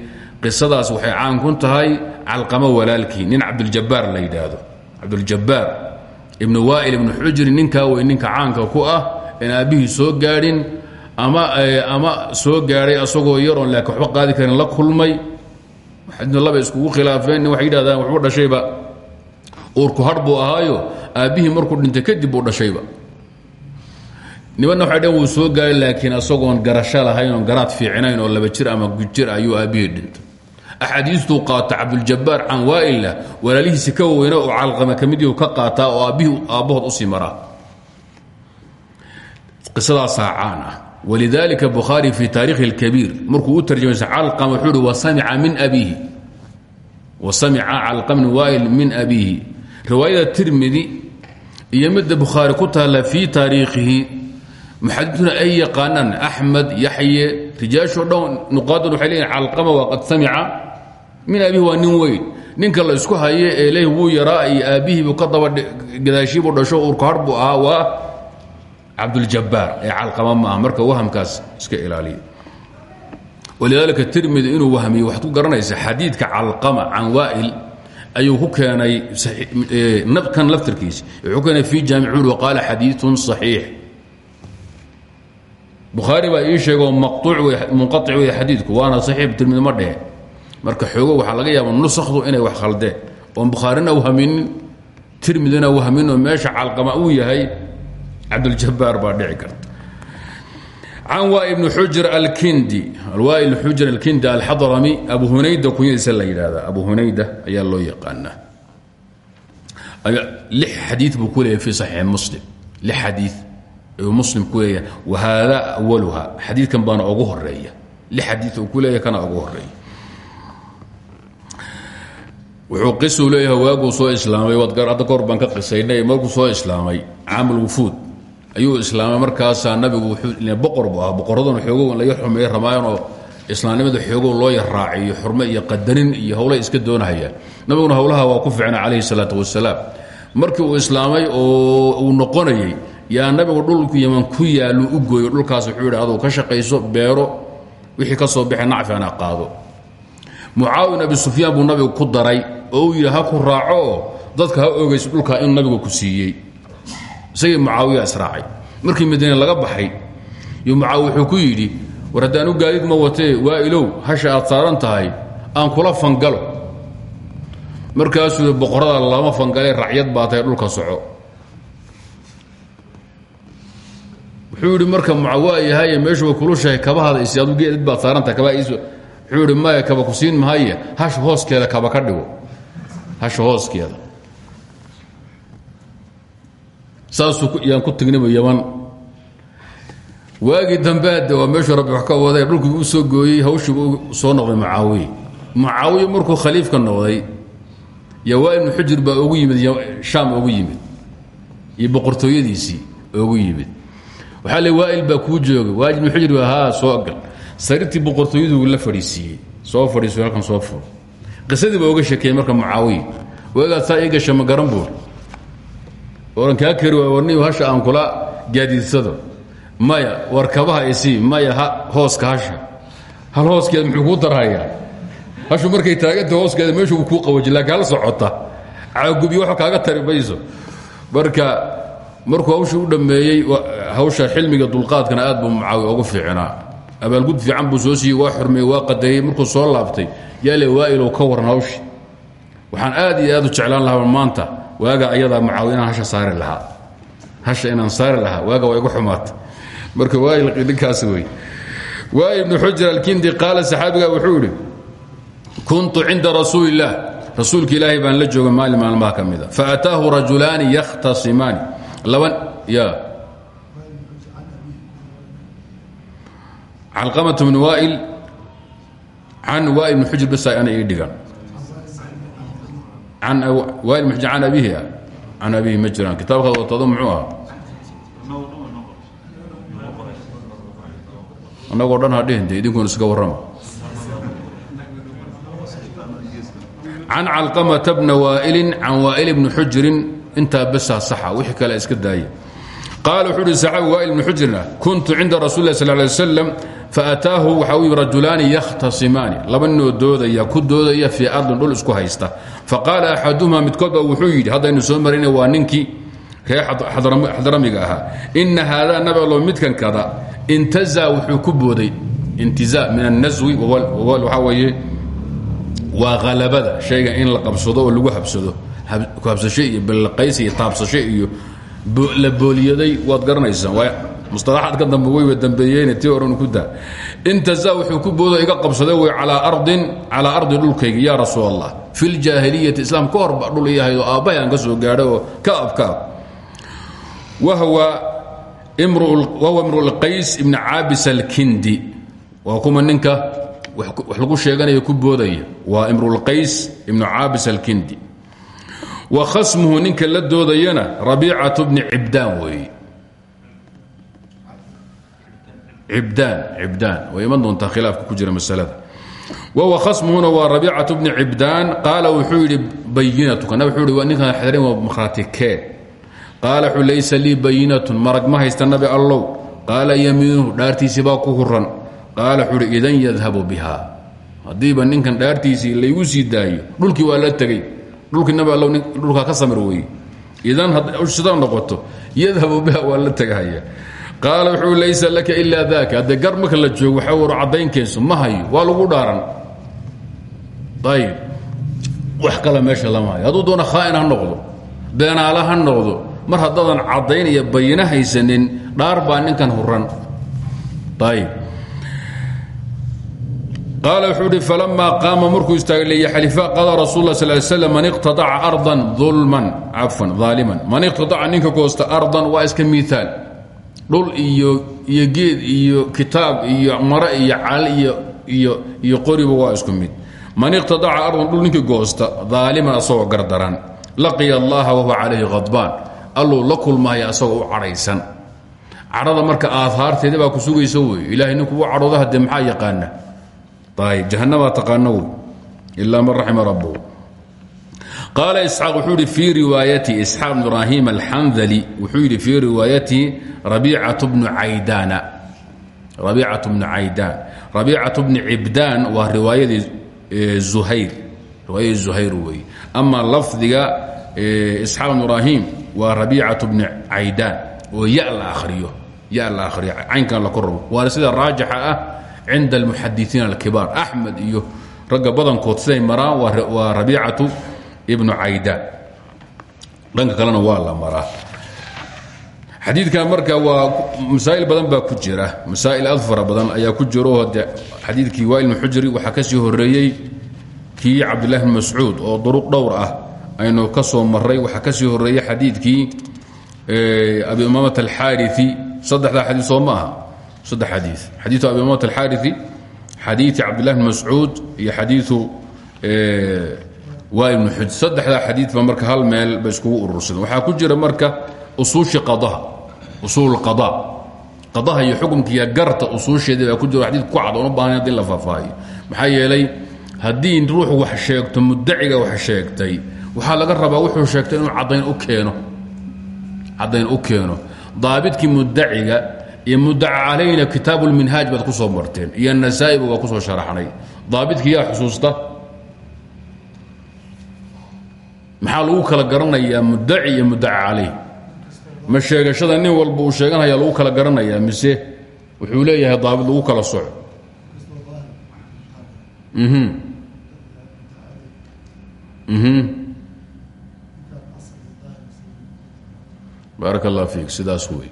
qisadaas waxay caan ku tahay calqamo walaalkii nin cabduljabaar la yidhaahdo. Cabduljabaar ibnu waail ibnu xujri ninkaa wey ninka caanka ku ah in aabbihii soo gaadhin ama ama soo gaadhay asagoo yaroon laakiin waxba qaadi karin la kulmay xadna laba iskugu khilaafeen waxay yidhahdaan waxbuu dhashayba. Uurku har buu ahaayo aabbihii markuu dhintay kadib buu dhashayba. Nimanna waxay dheen wuu soo gaaray laakiin asagoon garasho lahayn oon garaad fiicnayn oo laba jir ama gujir ayuu aabbihii dhintay. Axaadiistuu qaata cabduljabaar can waaila walaalihiisi ka weyna oo calqama ka midii ka qaataa oo aabbihii aabbahood u sii maraa. Qisadaasaa caan ah. Walidalika bukhaari fi taarikhi اlkabiir markuu u tarjamaysa calqama wuxuu abiihi wasamica calqam bn waail min abiihi. Riwaayada tirmidi iyo midda bukhaari ku taalla fii taariikhihi muxadituna ay yaqaanaan axmed yaxye rijaashoo dhan nuqaadan waxay leeyihiin calqama waa qad samica min abihi waa nin weyn. Ninka la isku haye ee leh wuu yaraa iyo aabbihiibu ka daba gadaashiibuu dhasho uurka har buu ahaa waa cabduljabaar ee calqama maaha marka wahamkaas iska ilaaliya walidaalika tirmidi inuu wahmiyo waxaad ku garanaysa xadiidka calqama can waail ayuu ku keenay kan laftirkiisa. Wuxuu keenay fi jaamicuul waqaala xadiiun صaxiix bukhaari baa ii sheegoo munqaic wey xadiidku waana saxiix tirmidi ma dhehe. Marka xoogo waxaa laga yaaba nusakdu inay wax khaldeen oon bukhaarina wahminin tirmidina wahmin oo meesha calqama uu yahay cabduljabaar baa dhici karta can waa ibn xujr alkindi waa ibn xujr alkindi alxadrami abu hunayda kunyadiisa la abu hunayda ayaa loo yaqaanaa. Lix xadii buu ku fi saxiix muslim. Lix xadii muslim ku leeyahay. Wa haada awaluha xadiidkan baana ugu horreeya lix xadii uu kana ugu horreeya wuxuu qisuu leeyahay soo islaamay. Hadda kahor baan ka qisaynay markuu soo islaamay caamul wufuud ayuu islaamay markaasaa nabigu boqor buu ahaa. Boqoraduna xoogow in laga xumeeye ramaayanoo islaamnimada xoogow loo yarraaciyo xurmo iyo qadarin iyo howlay iska doonahayaan nabiguna howlaha waa ku ficna calayhi salaatu wasalaam markii uu islaamay oo uu noqonayey yaa nabigu dhulku yaman ku yaallu u gooyo. Dhulkaas wuxuu yidhi aduu ka shaqayso beero wixii ka soo baxay nacfi ana qaado. Mucaawin abi sufyaan buu nabigu ku daray oo uu yidhi ha ku raaco oo dadka ha oogayso dhulkaa inuu nabigu ku siiyey isagii mucaawiya israacay markii madiine laga baxay yo mucaawi wuxuu ku yidhi war haddaan u gaadiid ma watee waa ilow hasha aad saaran tahay aan kula fangalo. Markaasuu boqorada lama fangalee racyad baa tahay dhulka soco. Wuxuu yidhi marka mucawaa yahaye meeshu way kulushahay kabahaada is adu geedid baad saarantahay kabaha is wuxuu yidhi kaba ku siin mahaye hasha hooskeeda kaba ka dhigo hasha hooskeeda saasuu yaan ku tignima yaman waagii dambeade waa meeshuu rabbi wax ka waday dhulkii u soo gooyey hawshiibu soo noqday mucaawiye. Mucaawiye markuu khaliifka noqday yawaa ibnu xujir baa yimid shaam ugu yimid iyo boqortooyadiisii ugu yimid. Waxaa le waail baa kuu jooga. Waa ibnu xujir soo gal. Sariirtii boqortooyadu la fadhiisiiyey. Soo fadhiiso halkan soo furo. Qisadii baa uga sheekeeyey marka mucaawiye waagaad saa ii buur oran kaa kari waay warniyu hasha aan kula gaadiidsado. Maya war kabaha isii maya hooska hasha. Hal hooskeeda muxuu kuu darhayaa? Hashu markay taaganta hooskeeda meeshuu kuu qawaji laakiin hal socota. Caagubyo wax kaaga tari mayso. Marka markuu hawshii u dhammeeyey hawsha xilmiga dulqaadkana aad buu mucaawi ugu fiicnaa. Abaalgud fiican buu soo siiyey waa xurmeeyey waa qadeeyey markuu soo laabtay yaale waa'ilow ka waran hawshi. Waxaan aad iyo aad u jeclaan lahaa maanta waaga ayadaa mucaawi inaan hasha saari lahaa. Hasha inaan saari lahaa waaga waa igu xumaatay. Marka waail ninkaas wey waa ibnu xujr alkindi qaala saxaabiga wuxuu yidhi kuntu cinda rasuuli illaah rasuulka baan la jooga maalin maalmaha ka mida faataahu rajulaani yakhtasimaani laba ya. Calqamat bnu waail can waail bnu xujr ana ii can abihi can abihi ma jiraan kitaabkaad watado muxuu ahaa annagoo dhan hadhihin de idinkuun iska warrama can calqamata bna waa'ilin can waa'il bni xujirin intaa basaa saxa wixii kale iska daaya qaala wuxuu uhi saxaabi waa'il bni xujirna kuntu cinda rasuuli lah sal lay waslam faataahu waxa uu yimi rajulaani yakhtasimaani laba ninoo doodaya ku doodaya fii ardin dhul isku haysta. Faqaala axaduhuma midkood ba wuxuu yidhi haddaynu soo marayna waa ninkii reer xadramiga nabalo midkan kada intaza wuxuu ku booday. Intiza min annaswi waxaa weeye waa halabada shayga in la qabsado oo lagu habsado. Habsasho iyo taabsasho iyo la booliyaday waad garanaysaan waa musطalaxaadka dambe weyba dambeeyeen tii oran ku daa. Intaza wuxuu ku boodo iga qabsaday way calaa ardin calaa ardi dhulkayga yaa rasuul allah fi ljaahiliyati islaam ka hor ba dhul iyahayd oo aabbahay aan ka soo gaadho oo kaab kaab wahwa imru qays ibn caabis alkindi. Waa kuma ninka wax lagu sheeganaya ku boodaya. Waa imrulqays ibnu caabis alkindi. Wa khasmuhu ninka la doodayana rabiicatu bni cibdaan weeye ibdaan ibdaan way iman doontaa khilaafka ku jira masalada wahuwa khasmuhuna waa rabiicatu bni cibdaan qaala wuxuu yidhi bayinatuka nab wuxuu yidhi ninkan xadrin waa makhratikee qaala wuxuu laysa lii bayinatun marag ma haysta nabi allow qaala yamiinuhu dhaartiisii baa ku huran qaala wuxuu uhi idan yadhabu biha haddiiba ninkan dhaartiisii laygu sii daayo dhulkii waa la tegey dhulkii nabi allow dhulkaa ka samir weeye idan sida noqoto yadhabu biha waa la tegahaya qaala wuxuu laysa laka ilaa daaka. Haddee gar la joogo waxaa war caddayn keenso ma waa lagu dhaaran. Ayib wax kale meesha lama hayo. Doona khaa'in ha noqdo beenaala ha noqdo mar haddaadan caddayn iyo bayino haysanin dhaar baa ninkan huran. Ayib qaal wuxuu hi falamaa qaama markuu istaagay liyaxlifa qada rasul la sal slam man iqtadaca ardan ulman cafan aaliman man iqtadaca ninka goosta ardan waa iska miaal dhul iyo iyo geed iyo kitaab iyo mare iyo cal iyo iyo qoriba waa isku mid. Man iqtadaca ardan dhul ninkii goosta aaliman asagoo gardaran laqiya allaha wahuwa calayhi khadbaan alluu la kulmaya asagoo u cadhaysan. Cadhada marka aahaarteeda baa ku sugaysa wey. Ilahay ninkuu cadhooda hadee maxaa yaqaana? Jahanabaa taqaano wey. Ilaa man raxima rabhu qaala isxaaq wuxuu yidhi fii riwaayati isxaaq bn ibraahim alxandali wuxuu yidhi fii riwaayatihi rabiicatu bnu caydaan rabiicatu bnu caydaan. Rabiicatu bni cibdaan waa riwaayadii zuhayr. Riwaayadii zuhayr weeye ama lafdiga isxaaq bn ibraahim waa rabiicatu bni caydaan oo ya la ariyo ya la ariyo caynkan la korrabo waana sida raajixa ah cinda almuxadiiin alkibaar. Axmed iyo ragga badankood siday maraan waa rabiicatu ibnu caydaan dhanka kalena waa la maraa. Xadiidkan marka waa masaa'il badan baa ku jira. Masaa'il aad fara badan ayaa ku jiro de xadiidkii waa'il bn xujri waxaa ka sii horeeyey kii cabdillahi bn mascuud oo duruq dhowr ah aynu ka soo maray waxaa ka sii horeeyey xadiidkii abi umaamat alxaariثi saddexdaa xadiid soo ma aha? Saddex xadii xadiiu abi umamat alxaariثi xadiii cabdillahi bn mascuud iyo xadiiu wail bn xuj saddexdaa xadiidba marka hal meel ba iskugu urursadeen. Waxaa ku jira marka usuushi qadaha usuul qada. Qadaha iyo xukumkiiya garta usuusheedii baa ku jiro xadiid ku cad oon u baahnayn haddii la faahfaahiyo maxaa yeelay haddii ruuxu wax sheegto mudaciga wax sheegtay waxaa laga rabaa wuxuu sheegtay inuu caddayn u keeno. Caddayn u keeno. Daabidkii mudaciga iyo mudaca calayna kitaabu lminhaaj baad ku soo marteen iyo nasaa'iba waa ku soo sharaxnay. Daabidkii yaa xusuusta maxaa lagu kala garanayaa mudaci iyo mudaca ma sheegashada nin walba uu sheeganaya lagu kala garanayaa mise wuxuu leeyahay daabid lagu kala soco? Baarak allah fiik sidaas wey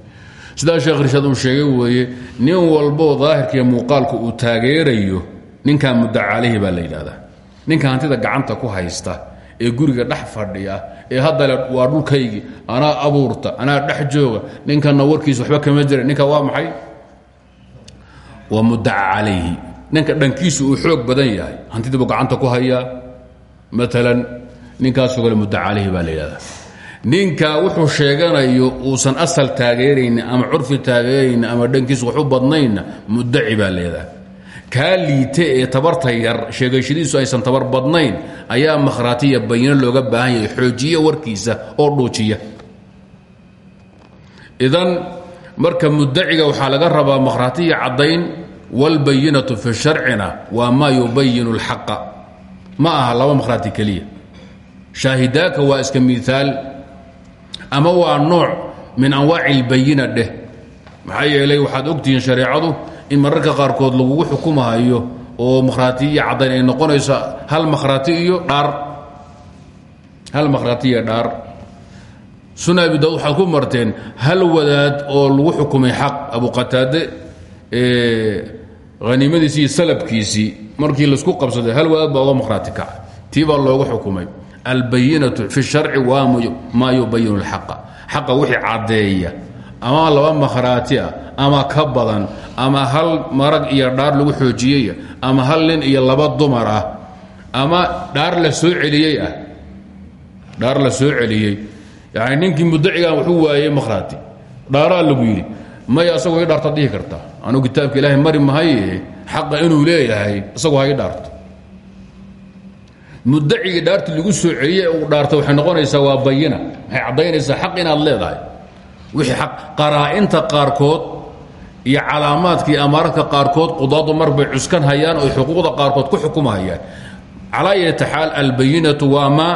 sidaa sheekh rishaad uu sheegay weeye nin walboo daahirkaiyo muuqaalka uu taageerayo ninkaa muddaca calayhi baa la yidhahdaa ninka hantida gacanta ku haysta ee guriga dhex fadhiya ee haddale waa dhulkaygii anaa abuurta anaa dhex jooga ninkanna warkiisa waxba kama jira ninka waa maxay? Waa muddaca calayhi. Ninka dhankiisu uu xoog badan yahay hantidiibuu gacanta ku hayaa. Maalan ninkaasoo kale muddaca calayhi baa la ninka wuxuu sheeganayo uusan asal taageerayni ama curfi taageerayni ama dhankiisu waxu badnaynna mudaci baa leedaha kaa liite ee tabarta yar sheegashadiisu aysan tabar badnayn ayaa makhraatiya bayino looga baahan yahay xoojiya warkiisa oo dhuujiya idan marka mudaciga waxaa laga rabaa makhraatiya caddayn wاlbayinatu fi sharcina waa maa yubayinu اlxaqa ma aha laba makhraati keliya shaahidaaka waa iska miaal ama waa nooc min anwaaci اlbayina dheh maxaa yeelay waxaad ogtihiin shareecadu in mararka qaarkood lagugu xukumahayo oo makhraati iyo caddayn ay noqonayso hal makhraati iyo hal makhraati iyo dhaar. Suna abi ku marteen hal wadaad oo lagu xukumay xaq abu qataade haniimadiisii iyo salabkiisii markii la isku qabsaday hal wadaad baa oga makhraati kaca tii baa loogu xukumay. Albayinatu fi sharci waa maa yubayinu اlxaqa xaqa wixii caddeeya ama laba makhraati ah ama ka badan ama hal marag iyo dhaar lagu xoojiyey ama hal nin iyo laba dumar ah ama dhaar la soo celiyey ah. Dhaar la soo celiyey. Yani ninkii mudacigan wuxuu waayey makhraati dhaaraa lagu yidhi may asagoo i dhaarta dhihi karta. Anuu kitaabka ilaahay mari mahaye xaqa inuu leeyahay isagoo ha dhaarto. Mudacigii dhaartii lagu soo celiyey uu dhaarta waxay noqonaysaa waa bayina. Waxay caddaynaysaa xaq inaad leedahay aq qaraa'inta qaarkood iyo calaamaadkii amaaradka qaarkood qudaadu mar bay cuskan hayaan oo xuquuqda qaarkood ku xukumahayaan calaa yati xaal albayinatu waa maa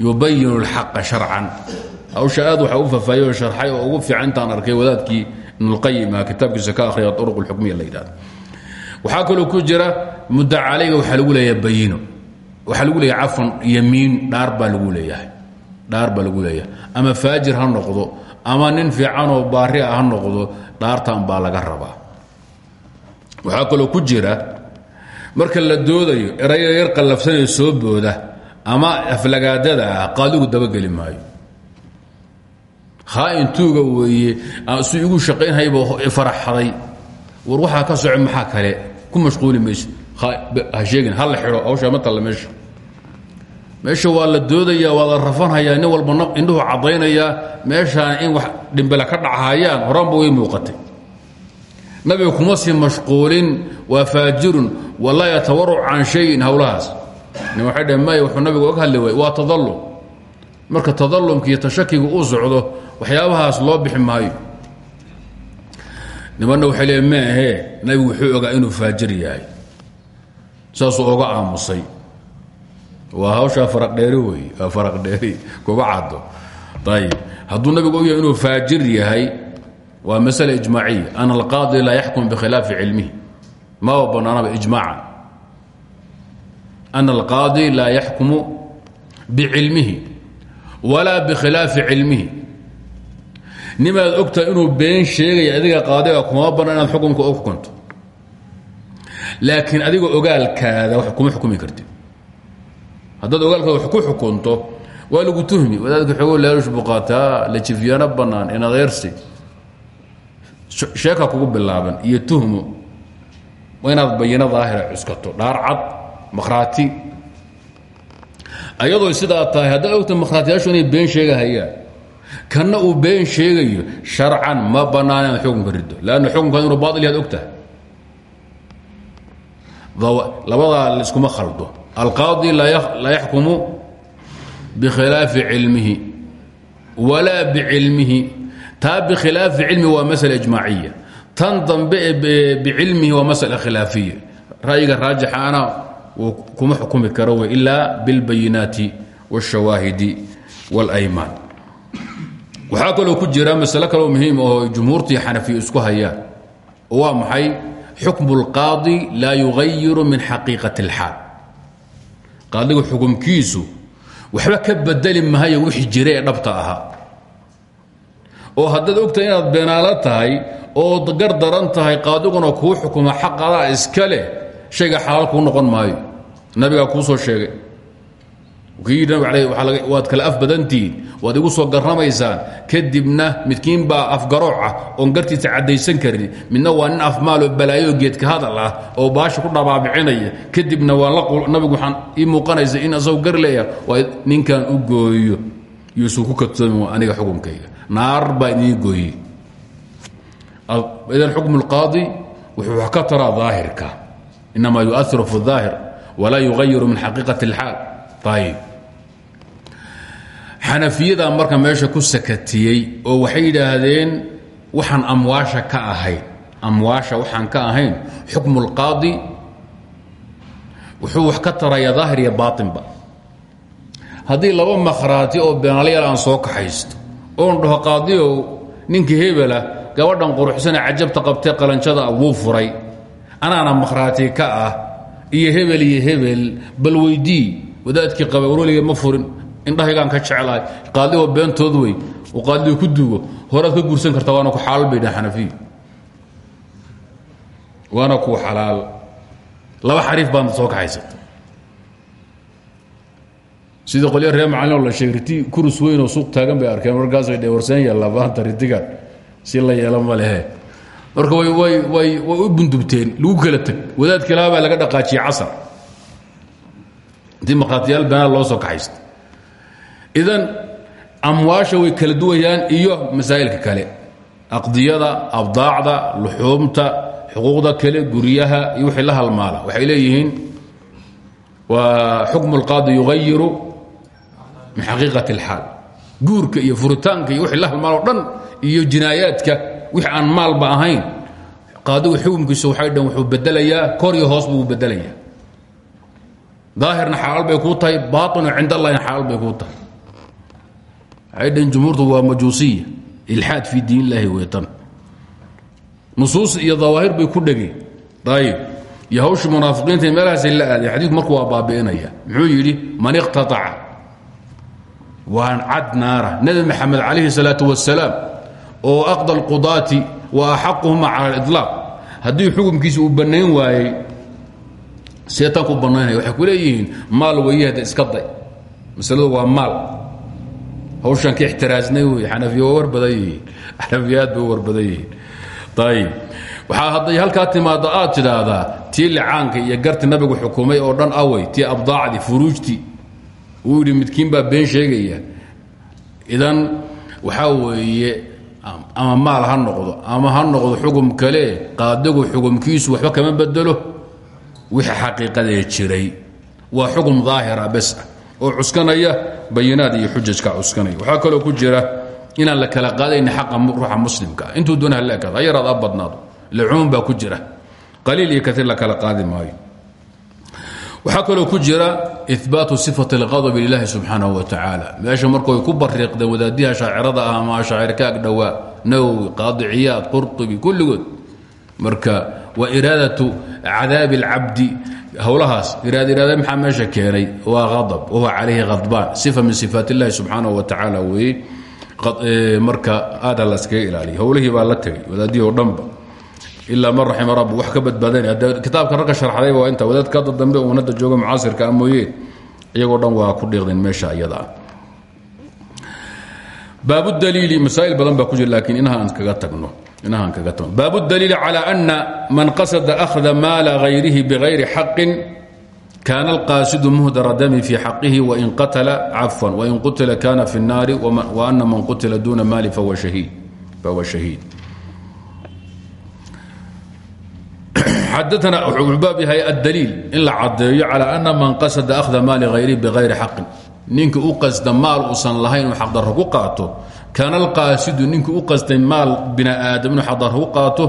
yubayinu اlxaqa sharcan. Hawsha aad waxa u fafaayey oo ugu fiican intaan arkay wadaadkii ibnulqayima kitaabkiisa ka akhriya uruq اlxukmiya la yidhahda waxaa kaloo ku jira mudda calayga lagu leeyahay bayino waxaa lagu leeyahay cafan yamiin dhaar baa lagu leeyahay. Dhaar baa lagu leeyahay. Ama faajir ha noqdo ama nin fiicanoo baari ah ha noqdo dhaartan baa laga rabaa. Waxaa kaloo ku jira marka la doodayo eraya yar qallafsanee soo booda ama aflagaadada ah qaadigu dabageli maayo. Khaaintuuga weeye si igu shaqaynhayba faraxaday. War waxaa ka soco maxaa kale? Ku mashquuli mayso. Ha sheegin ha la xidho hawshaa ma talla meesha meesha waa la doodayaa waa la rafanhayaa nin walba indhuhu caddaynayaa meeshaan in wax dhimbela ka dhachayaan horaanba way muuqatay. Nabiga kuma sii mashquulin waa faajirun walaa yatawaruc can shayin howlahaas waxay dhaheen maya wuxuu nabigu og hadli waa tadallum. Marka tadallumka iyo tashakiga uu socdo waxyaabahaas loo bixi maayo. Nimanna ma ahee nabigu wuxuu ogaa inuu faajir yahay. Saasuu oga aamusay waa hawshaa faraqdheeri wey waa faraqdheeri kuga caddo. Ayib hadduu nabigu yahay inuu faajir yahay waa masale ijmaaciya. Ana alqaadi laa yaxkum bikhilaafi cilmihi. Maba bannaanaba ijmaacan. Ana alqaadi laa yaxkumu bicilmihi walaa bikhilaafi cilmihi. Nimaad ogtahay inuu been sheegaya adiga qaadiga kuma bannaan inaad xukunka u xukunto. Ogaalkaada wax kuma xukumi kartid haddaad ogaalkaada wax ku xukunto waa lagu tuhmi. Wadaadka xoogo laalush buqaataa la jifyaano bannaan inadeersi sheeka kugu bilaaban iyo tuhmo. Waa inaad bayino daahira cuskato dhaar cad makhraati ayadoo sidaa tahay haddaad ogta makhraatiyaashu inay been sheegahayaan kanna uu been sheegayo sharcan ma bannaan inaad xukunka riddo lanna xukunkan inuu baail yaad og tahay labadaa laiskuma khaldo alqaadi laa yaxkumu bikhilaafi cilmihi walaa bicilmihi taa bikhilaafi cilmi waa masala ijmaaciya tan dambe bicilmihi waa masala khilaafiya ra'yiga raajixaana kuma xukumi karo w ilaa bilbayinaati wاshawaahidi wاlaymaan waxaa kaloo ku jira masale kaloo muhiim oo jumhuurtii xanafiya isku hayaan oo waa maxay xukmu اlqaadi laa yugayiru min xaqiiqati اlxaal qaadiga xukumkiisu waxba ka bedeli mahayo wixii jira ee dhabta ahaa oo haddaad ogtahay inaad beenaalo tahay oo gar daran tahay qaadiguna kuu xukuma xaqadaa iska leh shayga xalaal kuu noqon maayo. Nabigaa kuu soo sheegay kii nabig aleh waad kala af badantihiin waad igu soo garramaysaan. Kadibna midkiin baa afgarooca ah oon gartiisa caddaysan karin. Midna waa nin afmaaloo balaayooo geedka hadal ah oo baasha ku dhabaabicinaya kadibna waa nabigu waxaan ii muuqanaysa in asagu gar waa ninkan u gooyo. Yuusuf ku kadsoomi aniga xukunkayga. Naar baa idii gooye idan xukmu wuxuu ka taraa daahirka. Inamaa yuahiru fi daahir walaa yuayiru min xaqiiqati اlxaal ayib xanafiyadaa marka meesha ku sakatiyey oo waxay yidhaahdeen waxaan amwaasha ka ahayn amwaasha waxaan ka ahayn xukmu اlqaadi wuxuu wax ka taraya daahir iyo baaطinba haddii laba makhraati oo beenalyal aan soo kaxaysto oon dhaho qaadiow ninkii hebela gabadhan quruxsane cajabta qabtee qalanjada wuu furay. Anaana makhraati ka ah iyo hebel iyo hebel bal weydii wadaadkii qaba ma furin indhahaygaan ka jeclahay qaadioo beentood wey uu qaadiga ku duugo horaad ka guursan karta waana ku xalaal bay dhahan xanafiya waana ku xalaal. Laba xariif baadna soo kaxaysata sidii qolya reer macalin oo la sheegay kurus weyn oo suuq taagan bay arkeen. Markaasay dhe warseen yaallaa maanta ritigan si la yeelo ma marka way way way way u bundubteen lagu kala teg wadaad kalaa baa laga dhaqaajiyey casar. Intii makhaatiyaal loo soo kaxaysta idan amwaasha way kala duwayaan iyo masaa'ilka kale. Aqdiyada abdaacda luxuumta xuquuqda kale guryaha iyo wixii la halmaala. Waxay leeyihiin waa xukmu اlqaadi yugayiru min xaqiiqati guurka iyo furitaanka wixii la halmaalo dhan iyo jinaayaadka wixii aan maalba ahayn qaadigu xukumkiisu waxay dhan wuxuu bedelayaa kor iyo hoos buu bedelayaa daahirna xalaal bay kuu tahay baatinu cind allahina xalaal bay kuu tahay waxay dhaheen jumhuurtu waa majuusiya ilxaad fii diin illaahi weetan. Nusuus iyo dawaahir bay ku dhegeen. Ayib iyo hawsha munaafiqiinta meelahaasay la aadeen xadiidku marku waa baabi'inaya muxuu yidhi man iqtaaca waan cad naara. Nebi maxamed calayhi salaatu wasalaam oo aqda alqudaati wa axaquhuma cala aliطlaaq haddii xukumkiisa uu bannayn waayey seetaan ku bannaynaya waxay ku leeyihiin maal weeye hadda iska day. Masaladu waa maal hawshaan ka ixtiraasnay wey xanafiya waa war badan yihiin. Xanafiyaad bay war badan yihiin. Ayib waxaa hadday halkaa timaaddo aad tidhaahdaa tii licaanka iyo garti nabigu xukumay oo dhan awey tii abdaacdii furuujtii uu yidhi midkiin baa been sheegaya. Idan waxaa weeye ama maal ha noqdo ama ha noqdo xugum kale qaadigu xugumkiisu waxba kama bedelo wixii xaqiiqadee jiray. Waa xugum daahira bes ah oo cuskanaya bayinaad iyo xujajka cuskanaya waxaa kaloo ku jira inaan la kala qaadayni xaqa ruuxa muslimka intuu doona hala ekaado ha yaraad a badnaado ile cumuum baa ku jira qaliil iyo katiir la kala qaadi maayo waxaa kaloo ku jira ibaatu sifat اlqadb lilahi subxaanaه wa tacaala meesha markooy ku bariiqdeen wadaadiha shaacirada ah ama shaacir ka ag dhowaa nawowi qaadi ciyaad qurطubi kulligood marka wa iraadatu cadaabi اlcabdi howlahaas iraad iraada maxaa meesha keenay? Waa adb wahuwa calayhi khadbaan sifa min sifaat اllahi subxaanaه wa tacaala weeye marka aada laskaga ilaaliya howlihii baa la tegay wadaadihii oo dhanba. Ilaa man raxima rabb wax ka badbaadana kitaabka ragga sharxday waa inta wadaadka hadda dambe uun hadda jooga mucaasirka a mooyee iyagoo dhan waa ku dhiiqdeen meesha iyada. Ah baabudaliili masaa'il badan baa ku jira laakiin tagno inahaan kaga tagno baabudaliili calى ana man qasada akhda maala hayrihi bغayri xaqin kaana alqaasidu muhdara dami fi xaqihi wain qatala cafwan wain qutila kana fi الnaari waana man qutila duna maali fahuwa shahiid xadana wuxuu baab yahay addaliil in la caddeeyo calى ana man qasada akhda maali hayrihi bغayri xaqin ninka u qasda maal uusan lahayn inuu xaqdarro ku qaato kaana alqaasidu ninka u qasday maal bini aadam inuu xaqdarro ku qaato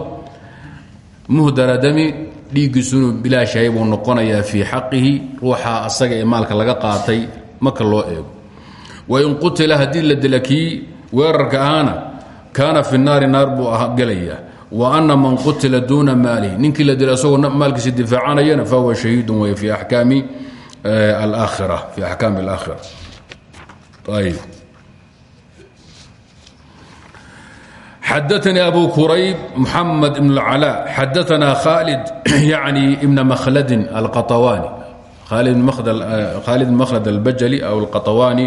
muhdara dami dhiiggiisu inuu bilaashahay buu noqonayaa fii xaqihi ruuxa asaga maalka laga qaatay marka loo eego. Wain qutila haddii la dila kii fi naari naar buu wa ana man qutila duuna maalihi ninkii la dila isagoo maalkiisa difaacanayana fahuwa shahiidun wey fi akaami alaakhira fi axkaami alaakhira ayb xadaثnي أbu كرayb محamed بن العلاء xadaثna khالد yعnي بن mkhldi الqطواني khالد بن mkhlد الbjلي أو الqطواني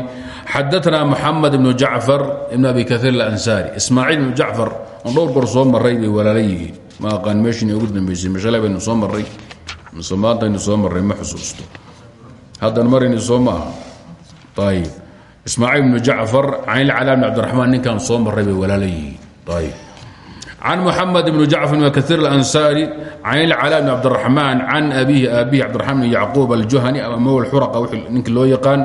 xadaثna محamed بن جaعفر بن أbi kaثير الأنsاrي ismاعيل بن جaعفر on dhowr goor soo maray bay walaala yihiin ma aqaan meeshii ugu dambaysay mashale baynu soo maray mise maantaynu soo maray ma xusuusto haddan marayni soo ma aha ayb ismaaciil bnu jacfar can ilcalaa bn cabdiraxmaan ninkan soo maray bay walaala yihiin ayb can muxamed bn jacfar bn kaiir alansaari can ilcalaa bn cabdiraxmaan can abihi aabihi cabdiraxmaan bn yacquub aljuhani ama mowl xuraqa ninkii loo yaqaan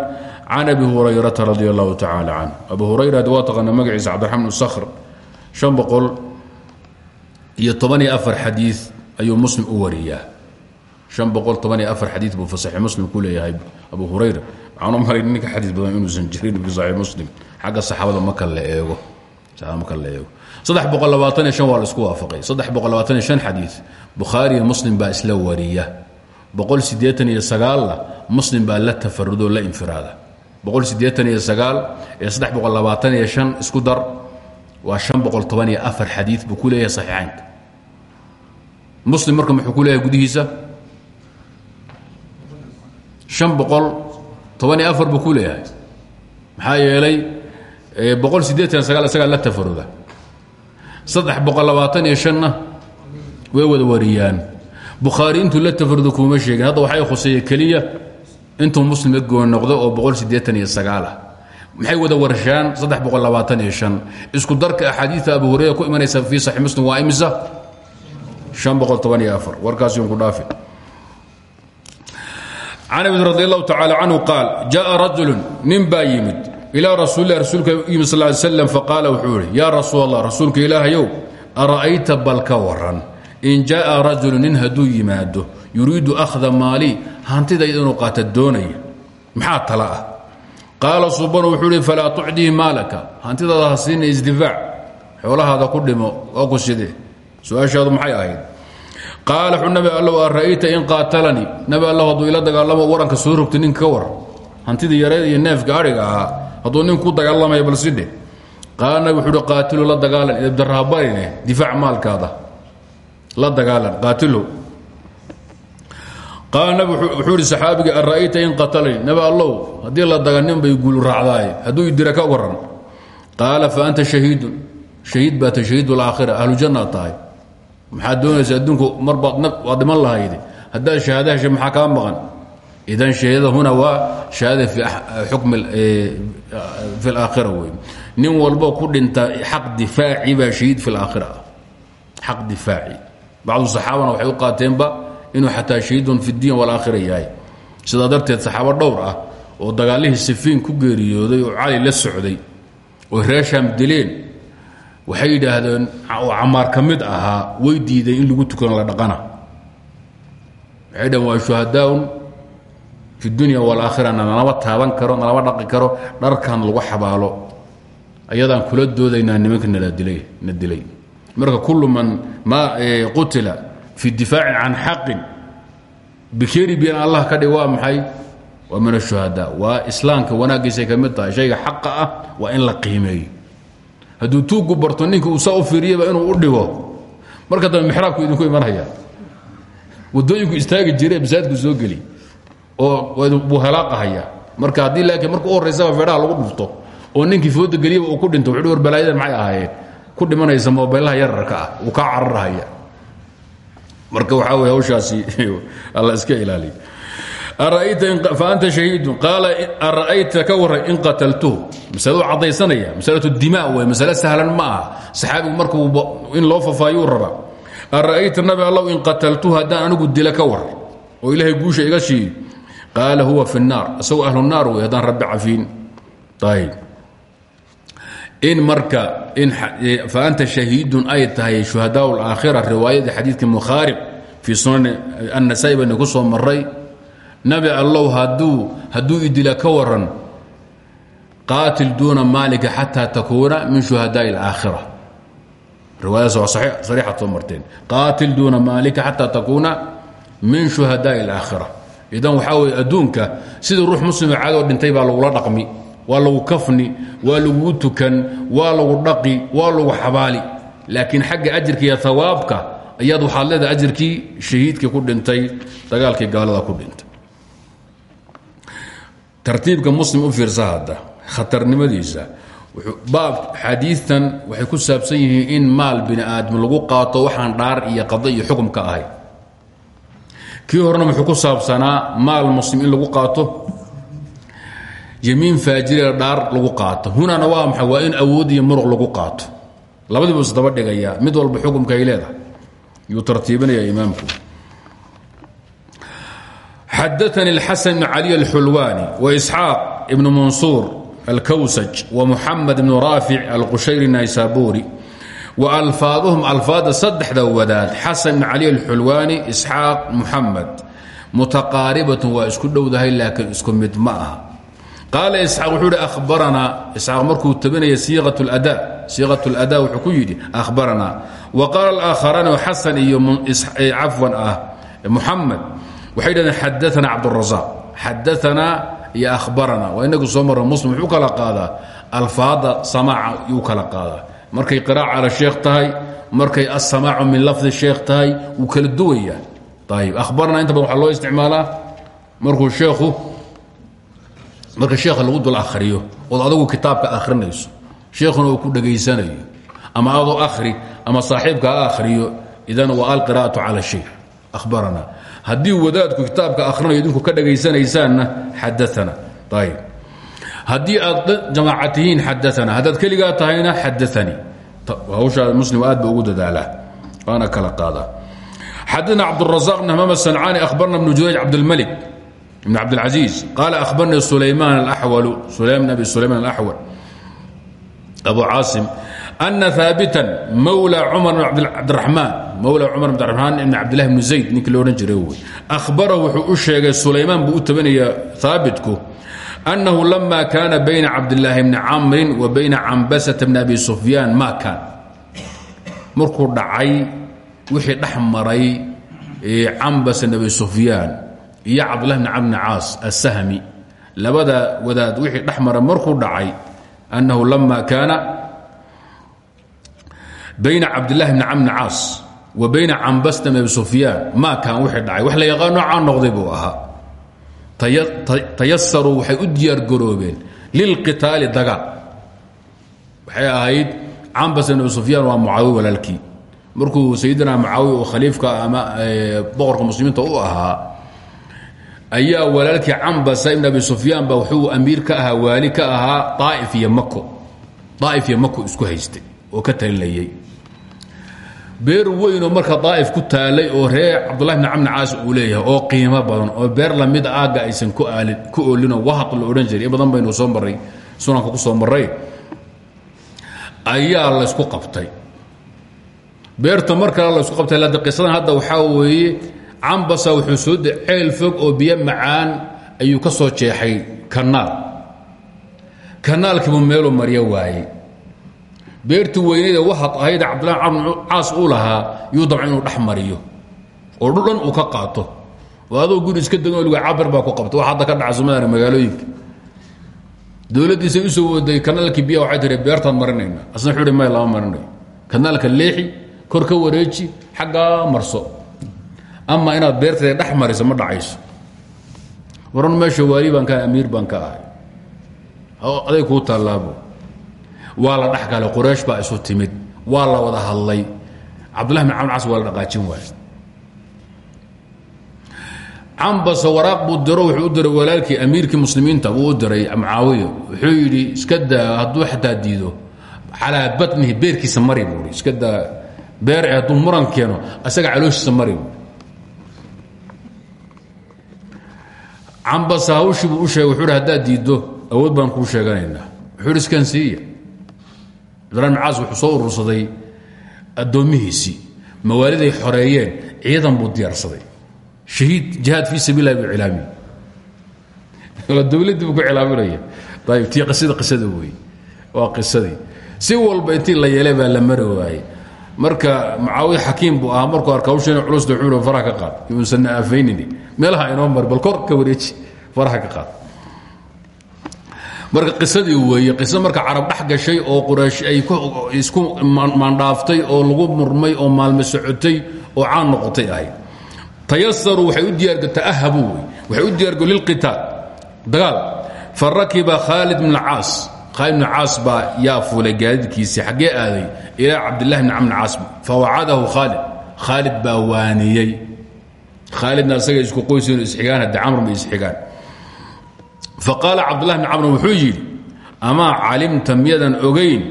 can abi hurayrata radi allahu tacaala can abu hurayra waa taqaana magaciisa cabdiraxmaan sakhr an boqol iyo toban iyo afar xadii ayuu muslim u wariyaa an boqol toban iyo afar xadii buu fasaxi muslim ku leeyahay abu hurayra waxaan u maray ninka xadiis badan inuusan jirin fi saxiix muslim xagga saxaabada maka la eego waa la isku waafaqay. Saddex boqol labaatan iyo shan xadiis. Bukhaari iyo muslim baa isla wariya. Sagaalna muslim baa la tafarudoo la infiraada. Boqol siddeetan iyo sagaal ee saddex boqol labaatan iyo shan isku dar waa afar xadii buu ku leeyahay saxiixaynka muslim marka muxuu ku leeyahay gudihiisa? An boqol toban iyo afar buu ku leeyahay. Maxaa yeelay boqol siddeetan iyo sagaal isagaa la tafaruda saddex boqol labaatan iyo shanna. Way wada wariyaan. Bukhaari intuu la tafaruda kuuma sheegin. Hadda waxay khuseeye keliya intuu muslim goon noqdo oo boqol siddeetan iyo sagaal ah. Maxay wada warshaan saddex boqol labaatan iyo shan. Isku darka axaadiida abu hurayra ku imanaysa fii saxi muslim waa imisa? An boqol toban iyo afar. Warkaasiyun ku dhaafi can abi radi allahu tacaala canhu qaal jaءa rajulu nin baa yimid ilaa rasuulilah rasuulka yimid sal ly slam faqaala wuxuu ihi yaa rasuul allah rasuulka ara'ayta bal waran in jaءa rajulu nin hadduu yimaado yuriidu akhda maali hantidayda inuu qaata doonaya. Maxaa tala ah? Qaala subanu wuxuu ihi falaa tucdihi maalaka hantidaada xoolahaada ku dhimo oo ku sidee? Maxay ahayd? Qaala xu nabi ara'ayta in qaatalanii nabi allow ila dagaalamo waranka soo rogta ka war hantidii yareed iyo neefka adhiga ahaa hadduu nin ku dagaalamaya bal sidhe qaala nabi wuxuu qaatilu la dagaalan. Idabdaraabarine difaac maalkaada. La dagaalan qaatilo qaala wuxuu ihi saxaabigii ara'ayta in qatalanii nabi allow haddii la daga bay guul raacdaaye hadduu idira ka waran. Qaala fa anta shahiidun. Shahiid baa ta shahiid alaakhira ahlu jannaad tahay. Maxaad doonaysa adduunku mar baad waad dhiman lahayde haddaad shahaada maxaa kaa maqan idan shahaada huna waa shahaada fi xukmi fi alaakhira wey nin walbo ku dhinta xaq difaaci baa shahiid fi alaakhira ah xaq difaaci bacdu saxaabana waxay u qaateenba inuu xataa shahiidun fi diin walaakhira yahay sidaa darteed saxaabo dhowr ah oo dagaalihii sifiin ku geeriyooday oo cali la socday oo reeshaam dileen waxay yidhaahdeen oo camaar ka mid ahaa way diideen in lagu tukano la dhaqana waxay dhaheen waa shuhadaaun dunya walaakhira nalama taaban karo nalama dhaqi karo dharkan lagu xabaalo ayadaan kula doodaynaa nimanka nala dilay marka kullu man ma qutila fi difaacin can xaqin bikeri bian allah ka dhig maxay waa min ashuhadaa waa islaamka wanaaggiisay ka mid tahay shayga xaqa ah in la qiimeeyo hadduu tuuggu barto ninka uu saa u inuu u dhigo marka dambe mixraabku idinku imanaya wadooyinku istaagi jire masaajidku soo geli oo halaaqahaya marka haddii laakiin marka u horraysaba feedhaha lagu dhufto oo ninkii fooda geliyaba uu ku dhinto wuxuu war balaayadan maxay ahaayeen? Ku dhimanaysa moobeellaha yararka ah uu kaa cararahaya. Marka waxaa wey hawshaasi alla iska ilaaliya anta hahiidun qaala ara'ayta ka waran in qataltuhu masaladu caddaysanaya masalatu dima wey masale sahlan ma aha. Saxaabigu markuu in loo fafaayuu raba ara'ayta nabi allow in qataltuhu haddaan anigu dila ka war oo ilaahay guusha iga shiiyo qaala huwa fi الnaar isagoo ahlu naar wey haddaan rabbi cafiin ayb in marka faanta shahiidun ay tahay shuhadaa اlaakhira riwaayadii xadiidkii mukhaarib fii sunan annasaa'i bayna ku soo maray nabi allow hadduu hadduu idila ka waran qaatil duuna maalika xataa takuuna min shuhadaai اlaakhira riwaayadaas waa sariixad soo marteen qaatil duuna maalika xataa takuuna min shuhadaai اlaakhira idan waxaa weye adduunka sidii ruux muslima caadoo dhintay baa lagula dhaqmi waa lagu kafni waa lagugu tukan waa lagu dhaqi waa lagu xabaali. Laakiin xagga ajirka iyo hawaabka ayaad waxaad leedahay ajirkii ku dhintay dagaalkii gaalada ku dhintay. Tartiibka muslim u fiirsa hadda khatarnimadiisa baab xadiitan waxay ku saabsan yihiin in maal bini aadam lagu qaato waxaan dhaar iyo qado iyo ahay kii horena muxuu ku saabsanaa maal muslim in lagu qaato? Yamiin faajir dhaar lagu qaato. Hunana waa maa waa in awood iyo muruq lagu qaato. Labadiibu isdaba dhigayaa mid walba xukumka ay leedahay. Yuu tartiibinaya imaamku. Xadaثani اlxasan bn cali alxulwaani waisxaaq ibn mansuur alkawsaj wa muxamed ibn raafic وأlفاadهm alفaada saddexda wadaad xaسن بن علي الxulwاني إسxاaq محamed mutaqaaribaة waa isku dhowdahay laakiin isku mid ma aha qaala isxaaq wuxuu hi ahbaranaa isxaaq markuu tabinaya siiqaة اlأda siiqaة اlأda wuxuu ku yidhi ahbaranaa wa qaala اlآakharaani xasan iyo cafwan ah muxamed waxay dhahdeen xadaana cabdالraزaaq xadaanaa iyo ahbaranaa waa inagu soo marra muslim wuxuu kala qaadaa alfaada samaaca yuu kala qaadaa markay qiraaca ala sheekh tahay markay asamaacu min lafdi sheekh tahay wuu kala duwaya. Ayb ahbaranaa inta badan loo isticmaalaa. Markuu sheekhu marka sheekha lagu dul akhriyo ood adagu kitaabka akhrinayso sheekhuna uu ku dhegaysanayo ama adoo akhri ama saaxiibka akhriyo idan waa alqira'atu cala shay ahbaranaa haddii wadaadku kitaabka akhrinayo idinku ka dhegaysanaysaanna xadaana ayb haddii aad jamaaca tihiin xadaana haddaad keligaa tahayna xadaanii hawshaa muslim aad ba ugu dadaalaa waana kala qaadaa xadana cabdurazaq bn hamaam asancaani ahbarna bnu jurayj cabdilmalik bn cabdilcasiiz qaala ahbarnii sulaymaan alaxwalu sulaym abi sulayman alaxwal abu caasim ana haabitan mawla cumar bn cabdiraxmaan mawla cumar bn cabdiraxmaan ibn cabdillahi bni zayd ninkii lo odhan jiray wey ahbarahu wuxuu u sheegay sulaymaan buu u tabinayaa haabitku أnnahu lama kaana bayna cabdالlaahi bni camri wa bayna cambasةa bn abi sufyaan ma kaan markuu dhacay wixii dhex maray cambas nabi sufyaan iyo cabdulahi bn camr bn caas asahmi labada wadaad wixii dhex mara markuu dhacay annahu lama kaana bayna cabdillahi bni camr bn caas wa bayna cambasna abi sufyaan maa kaan wixii dhacay wax la yaqaano caan noqday buu ahaa tayasaruu waxay u diyaargaroobeen lilqitaali dagaal waxay ahayd cambas bn abi sufyaan waa mucaawiya walaalkii. Markuu sayidina mucaawiya oo khaliifka ama boqorka muslimiinta u ahaa ayaa walaalkii cambasa ibn abi sufyaan ba wuxuu amiir ka ahaa waali ka ahaa aaif iyo mako aaif iyo mako isku haystay oo ka talinayay beer weynoo marka daa'if ku taalay oo reer cabdullahi bn camni caas uu leeyahay oo qiimo badan oo beer la mid aagga aysan ku aalin ku oolinoo wahaq la odhan jiray. In badan baynu soo marray sunanka ku soo marray ayaa laysku qabtay. Beerta mar kale laysku qabtay lada qisadan hadda waxaa weeye cambasa wuxuu soo ceel fog oo biyo macaan ayuu ka soo jeexay kanaal kanaalkiibu meeluu maryo waayey beerti weynayda waxaad ahayd cabdillahi camr caas uu lahaa yuu dabca inuu dhex oo dhudhan uu ka qaato oo guri iska degan oliga cabir baa ku qabta wax hadda ka dhaca somaaliya magaalooyinka dowladdiisay u soo waday kanaalkii biya waxay tihi beertaan marinayna asna hi may lama marinayo kanaalka leexi kor ka wareeji xaggaa marso ama inaad beerteeda dhex ma dhacayso waran meesha waali baan ka amiir baan ka ahay aday kuu waa la dhex galay quraysh baa isu timid waa la wada hadlay. Cabdullahi bin camr cas waa la dhaqaajin waay cambasa waraaq buu diro wuxuu u diray walaalkii amiirkii muslimiinta buu u diray mucaawiya. Wuxuu yidhi iska daa hadduu xataa diido calaa batnihi beerkiisa mari buu iska daa beer hadduu muran keeno asaga calooshiisa mari buu cambasa hawshii buu u sheegay wuxuu hi haddaad diiddo awood baan kuu sheeganaynaa. Wuxuu hi iskan siiya cabdulahi bin caas wuxuu soo urursaday addoommihiisii mawaaliday xoreeyeen ciidan buu diyaarsaday. Shahiid jihaad fii sabiilah buu cilaamiye dowladdii buu ku cilaaminaya. Ayb tii qisada qisada waa qisadii si walba intii la yeelay baa la mari marka mucaawiya xakiim buu ahaa markuu arka hawsheena culusta wuxuu hi faraha ka qaad. Yuusan aafaynini meelaha inoo mari bal kor ka wareeji faraha ka qaad marka qisadii weeye qiso marka carab dhex gashay oo quraysh ay isku maandhaaftay oo lagu murmay oo maalmo socotay oo caan noqotay ahayd tayasaruu waxay u diyaarga ta'ahabu wey. Waxay u diyaargo lilqitaal. Dagaal fa rakiba khaalid bn caas khaalid bn caas baa yaa fuulay gaadiidkiisii xaggee aaday ilaa cabdillahi bn camr caas fa wacadahu khaalid khaalid baa waaniyey. Khaalidna asaga isku qoysin isxigaan hadde camr bay isxigaan faqaala cabdulahi bn camr wuxuu yidhi amaa calimta miyadan ogayn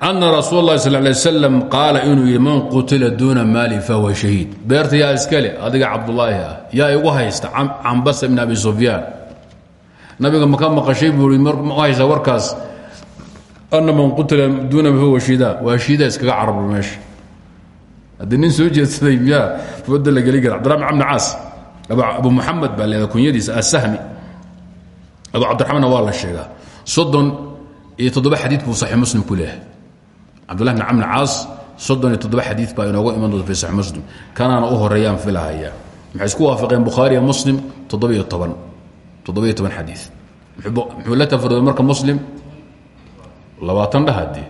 ana rasuul اlahi sal lay slam qaala inuu yidhi man qutila duuna maali fahuwa shahiid beerta yaa iskale adiga cabdulaahi ah yaa igu haysta cambasa bn abi sufyaan. Nabiga maka maqashay buu ma haysa warkaas ana man qutila duuna fahuwa shida waa shiida iskaga carabro meesha. Haddii nin soo jeedsaday miyaa fooda la geli kara. Cbdullah bn caas abu muxamed baa leeda kunyadiisa asahmi abu cabdiraxmaanna waa la sheegaa. Soddon iyo toddoba xadiid buu saxii muslim ku leeyahay. Cabdullahi bn camr caas soddon iyo toddoba xadiid baa inooga iman doonta fi saxi muslim. Kanaana u horeeyaan filahaya maxay isku waafaqeen bukhaariya muslim? Toddobiyo toban. Toddobiyo toban xadiid. Muxuu la tafarooday marka muslim? Labaatan dhaha dee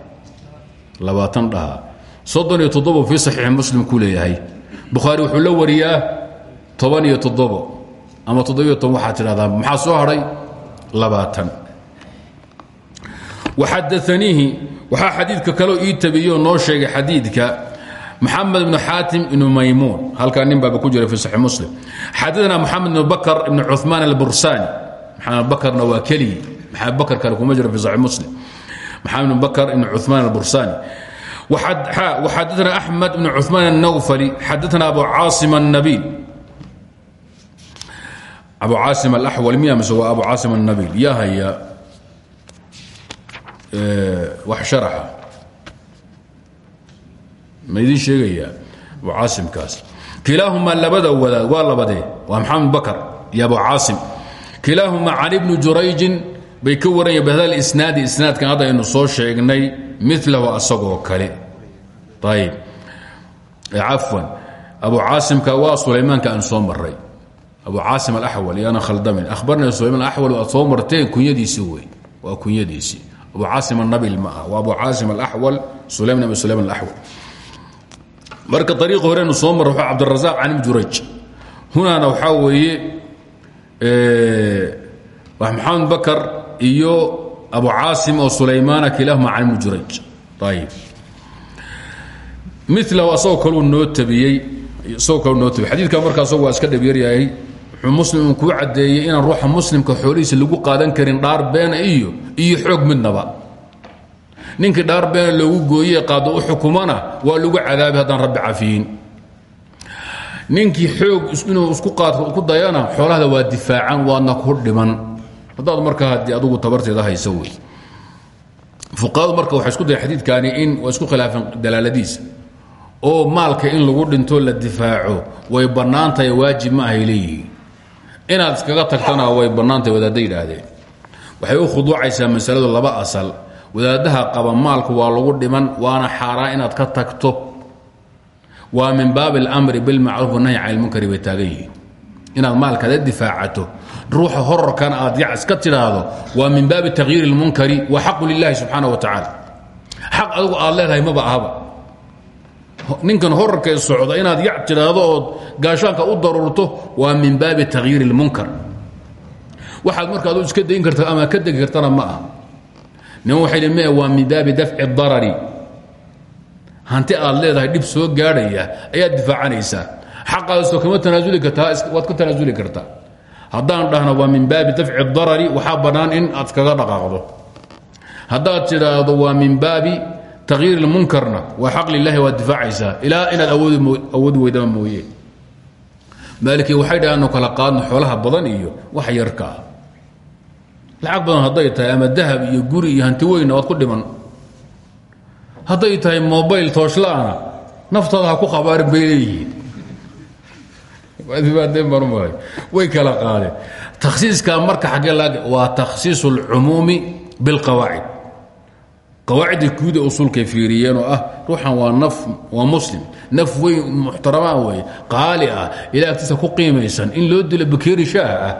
labaatan dhaha soddon iyo toddoba fii saxiixi muslim ku leeyahay. Bukhaari wuxuu la wariyaa toban iyo toddobo ama toddobiyo toban waxaad tidhahdaa maxaa soo hadhay? Labaatan. Waxadaaniihi waxaa xadiidka kaleo ii tabiyoo noo sheegay xadiidka maxamed ibnu xaatim ibnu maymuun halkaa nin baaba ku jira fi saxi muslim. Xadaanaa moxamed ibnu bakr ibnu cumaan albursaani. Maxamed bakrna waa keligii. Maxamed bakr kale kuma jiro fi saxi muslim. Maxamed ibnu bakr ibnu cumaan albursaani. Waxadaanaa axmed ibnu cumaan annawfali xadaanaa abu caasim annabiil abu caasim alaxwal miya mise waa abu caasim annabil. Ya haya eh, wax sharaxa. Ma idiin sheegayaa abu caasimkaas labada wadaad waa labadee waa maxamed bakar iyo abu caasim kilaahumaa can ibni jurayjin bay ka waranyeen bihadal isnaadi. Isnaadkan hadda aynu soo sheegnay milahu asagoo kale. Ayb eh, cafwan. Abu caasimka waa sulaymaanka aan soo maray abu caasim alaxwal yaana khaldamin ahbarna sulayman axwal aad soo marteen kunyadiisi wey waa kunyadiisii abu caasim anabil ma ah waa abu caasim alaxwal sulayman abi sulayman alaxwal marka ariiqa horeenu soo marra waa cabdirasaaq can juraj hunaana waxaa weeye maxamed bakar iyo abu caasim oo sulaymaana kilaahuma can ibni juraj ayib milahu asagoo kaluu noo tabiyey isagoo kaluu noo tabiyey. Xadiidka marka asagu waa iska muslim uu kuu caddeeyey inaan ruuxa muslimka xoolihiisa lagu qaadan karin dhaar beena iyo iyo xoog midnaba. Ninkii dhaar beena loogu gooye qaado u xukumana waa lagu cadaabi haddaan rabbi cafiyin. Ninkii xoog inuu isku ku dayana xoolahada waa difaacan waadna ku dhiman. Haddaad markaa haddii adugu tabarteeda haysa wey. Fuqahadu marka waxay isku dayan xadiidkani in waa isku khilaafeen dalaaladiisa oo maalka in lagu dhinto la difaaco way bannaantahay waajib ma ahay inaad iskaga tagtana way bannaantahay wadaadda yidhaahdeen. Waxay u khuduucaysaa masaladu laba asal. Wadaadaha qaba maalku waa lagu dhiman waana xaaraan inaad ka tagto. Waa min baabi اlmri bilmacruuf wanahy can ilmunkari bay taagan yihiin. Inaad maalkaada difaacato ruuxa horarkana aad yac iska tidhaahdo waa min baabi takyiir اlmunkari wa xaqu lilahi subxaana wa tacaala xaq adigu aad leedahay maba ahaba ninkan horarkee socda inaad yac tidhaahdo ood gaashaanka u daruurto waa min baabi takyiir اlmunkar waxaad marka adu iska dayn karta ama ka degi kartana ma aha. Nin waxay m waa min baabi dafci darari. Hanti aad leedahay dhib soo gaadhaya ayaad difaacanaysaa. Xaqaasoo kama tanaasuli kartaa waad ka tanaasuli kartaa. Haddaan dhahno waa min baabi dafci darari waxaa bannaan in aad kaga dhaqaaqdo. Haddaad tidhaahdo waa min baabi tagyiir ilmunkarna waa xaq lilahi waad difaacaysaa ilaa inaad awoodi weydama mooye. Maaliki waxay dhaha anu kala qaadno xoolaha badan iyo wax yarka ah. Lacag badan hadday tahay ama dahab iyo guri iyo hanti weyna ood ku dhiman. Hadday tahay mobayl tooshla-ana naftaada ha ku khabaarin bay leeyihiin. Way kala qaadeen. Takhsiiskaa marka xaggee waa takhsiis اlcumuumi biاlqawaacid qawaacidda guuda usulkay fiiriyeen oo ah ruuxan waa naf waa muslim. Naf weyn muxtaramaa weeye qaali ah ilaa ku qiimaysan. In loo dilo bakeeri shaah ah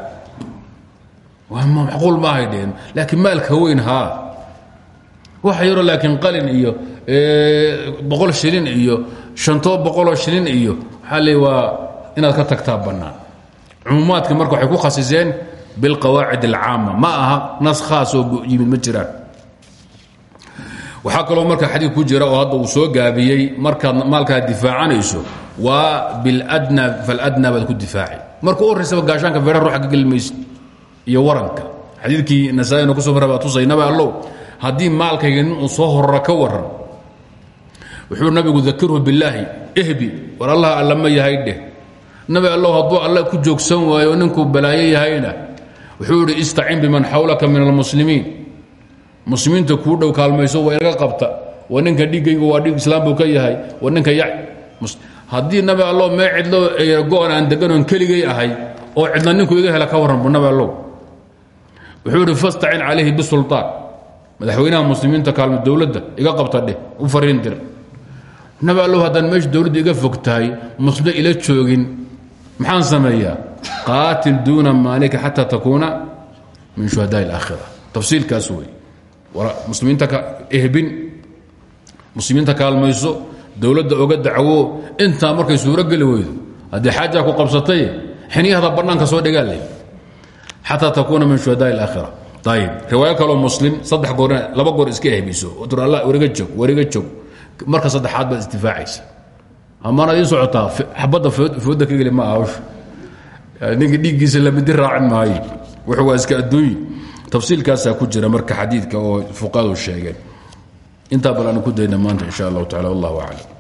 waa macquul maahay dheen laakiin maalka weyn haa waxa yaroo laakiin qalin iyo boqol shilin iyo shantoo boqoloo shilin iyo waxaa waa inaad ka tagtaa bannaan. Cumuumaadka marka waxay ku khasiseen bilqawaacid alcaama ma aha nas khaas oo yimid ma waxaa kaloo marka xadiid ku jira oo hadda uu soo gaabiyey markaad maalkaad difaacanayso waa biladna faladna baad ku difaaci marka u horraysaba gaashaanka feera ruuxa ka iyo waranka. Xadiidkii nasaa-ina ku soo marra baa tusay nabi allow haddii maalkayga uu soo horara ka waran wuxuu nabigu dakirhu billaahi ehbi war allaha alla ma yahay dheh. Nabi allow hadduu alla ku joogsan waayo ninkuu balaayo yahayna wuxuu idhi istacin biman xawlaka min almuslimiin muslimiinta kuu dhow kaalmayso waa inaga qabta. Waa ninka dhiiggaygu waa dhiig islaam buu ka yahay. Waa ninka yac haddii nabi allow mee cidlo go-an aan deganoon keligay ahay oo cidna ninku iga hela ka warran bu nabi allow wuxuu idhi fastacin calayhi bisulطaan madaxweynaha muslimiinta kaalmo dowladda iga qabta dheh u fariin dir. Nabi allow haddaan meesha dowladda iga fog tahay ila joogin. Maxaan sameeyaa? Qaatil duuna maalika xataa takuuna min shuhadaai اlaakhira tafsiilkaas wey muslimiinta ehbin muslimiinta kaalmayso dowladda oga dacwo intaa markay suuro geli weydo haddii xaajaa ku qabsatay xiniyahda bannaanka soo dhigaale xataa takuuna min shuhadaai اlaakhira ayib riwaayo kaloo muslim saddex goor laba goor iska ehbiso. Alla wariga joog wariga joog marka saddexaad baad isdifaacaysa amaana idiin socotaa xabadda fooda ka geli ma ahawsh ninka dhiiggiisa lamidi raacin maayo. Wuxuu waa iska adduunyi tafsiilkaasaa ku jira marka xadiidka oo fuqadu sheegeen. Intaa bal aanu ku dayna maanta insha allahu tacala wallahu aclam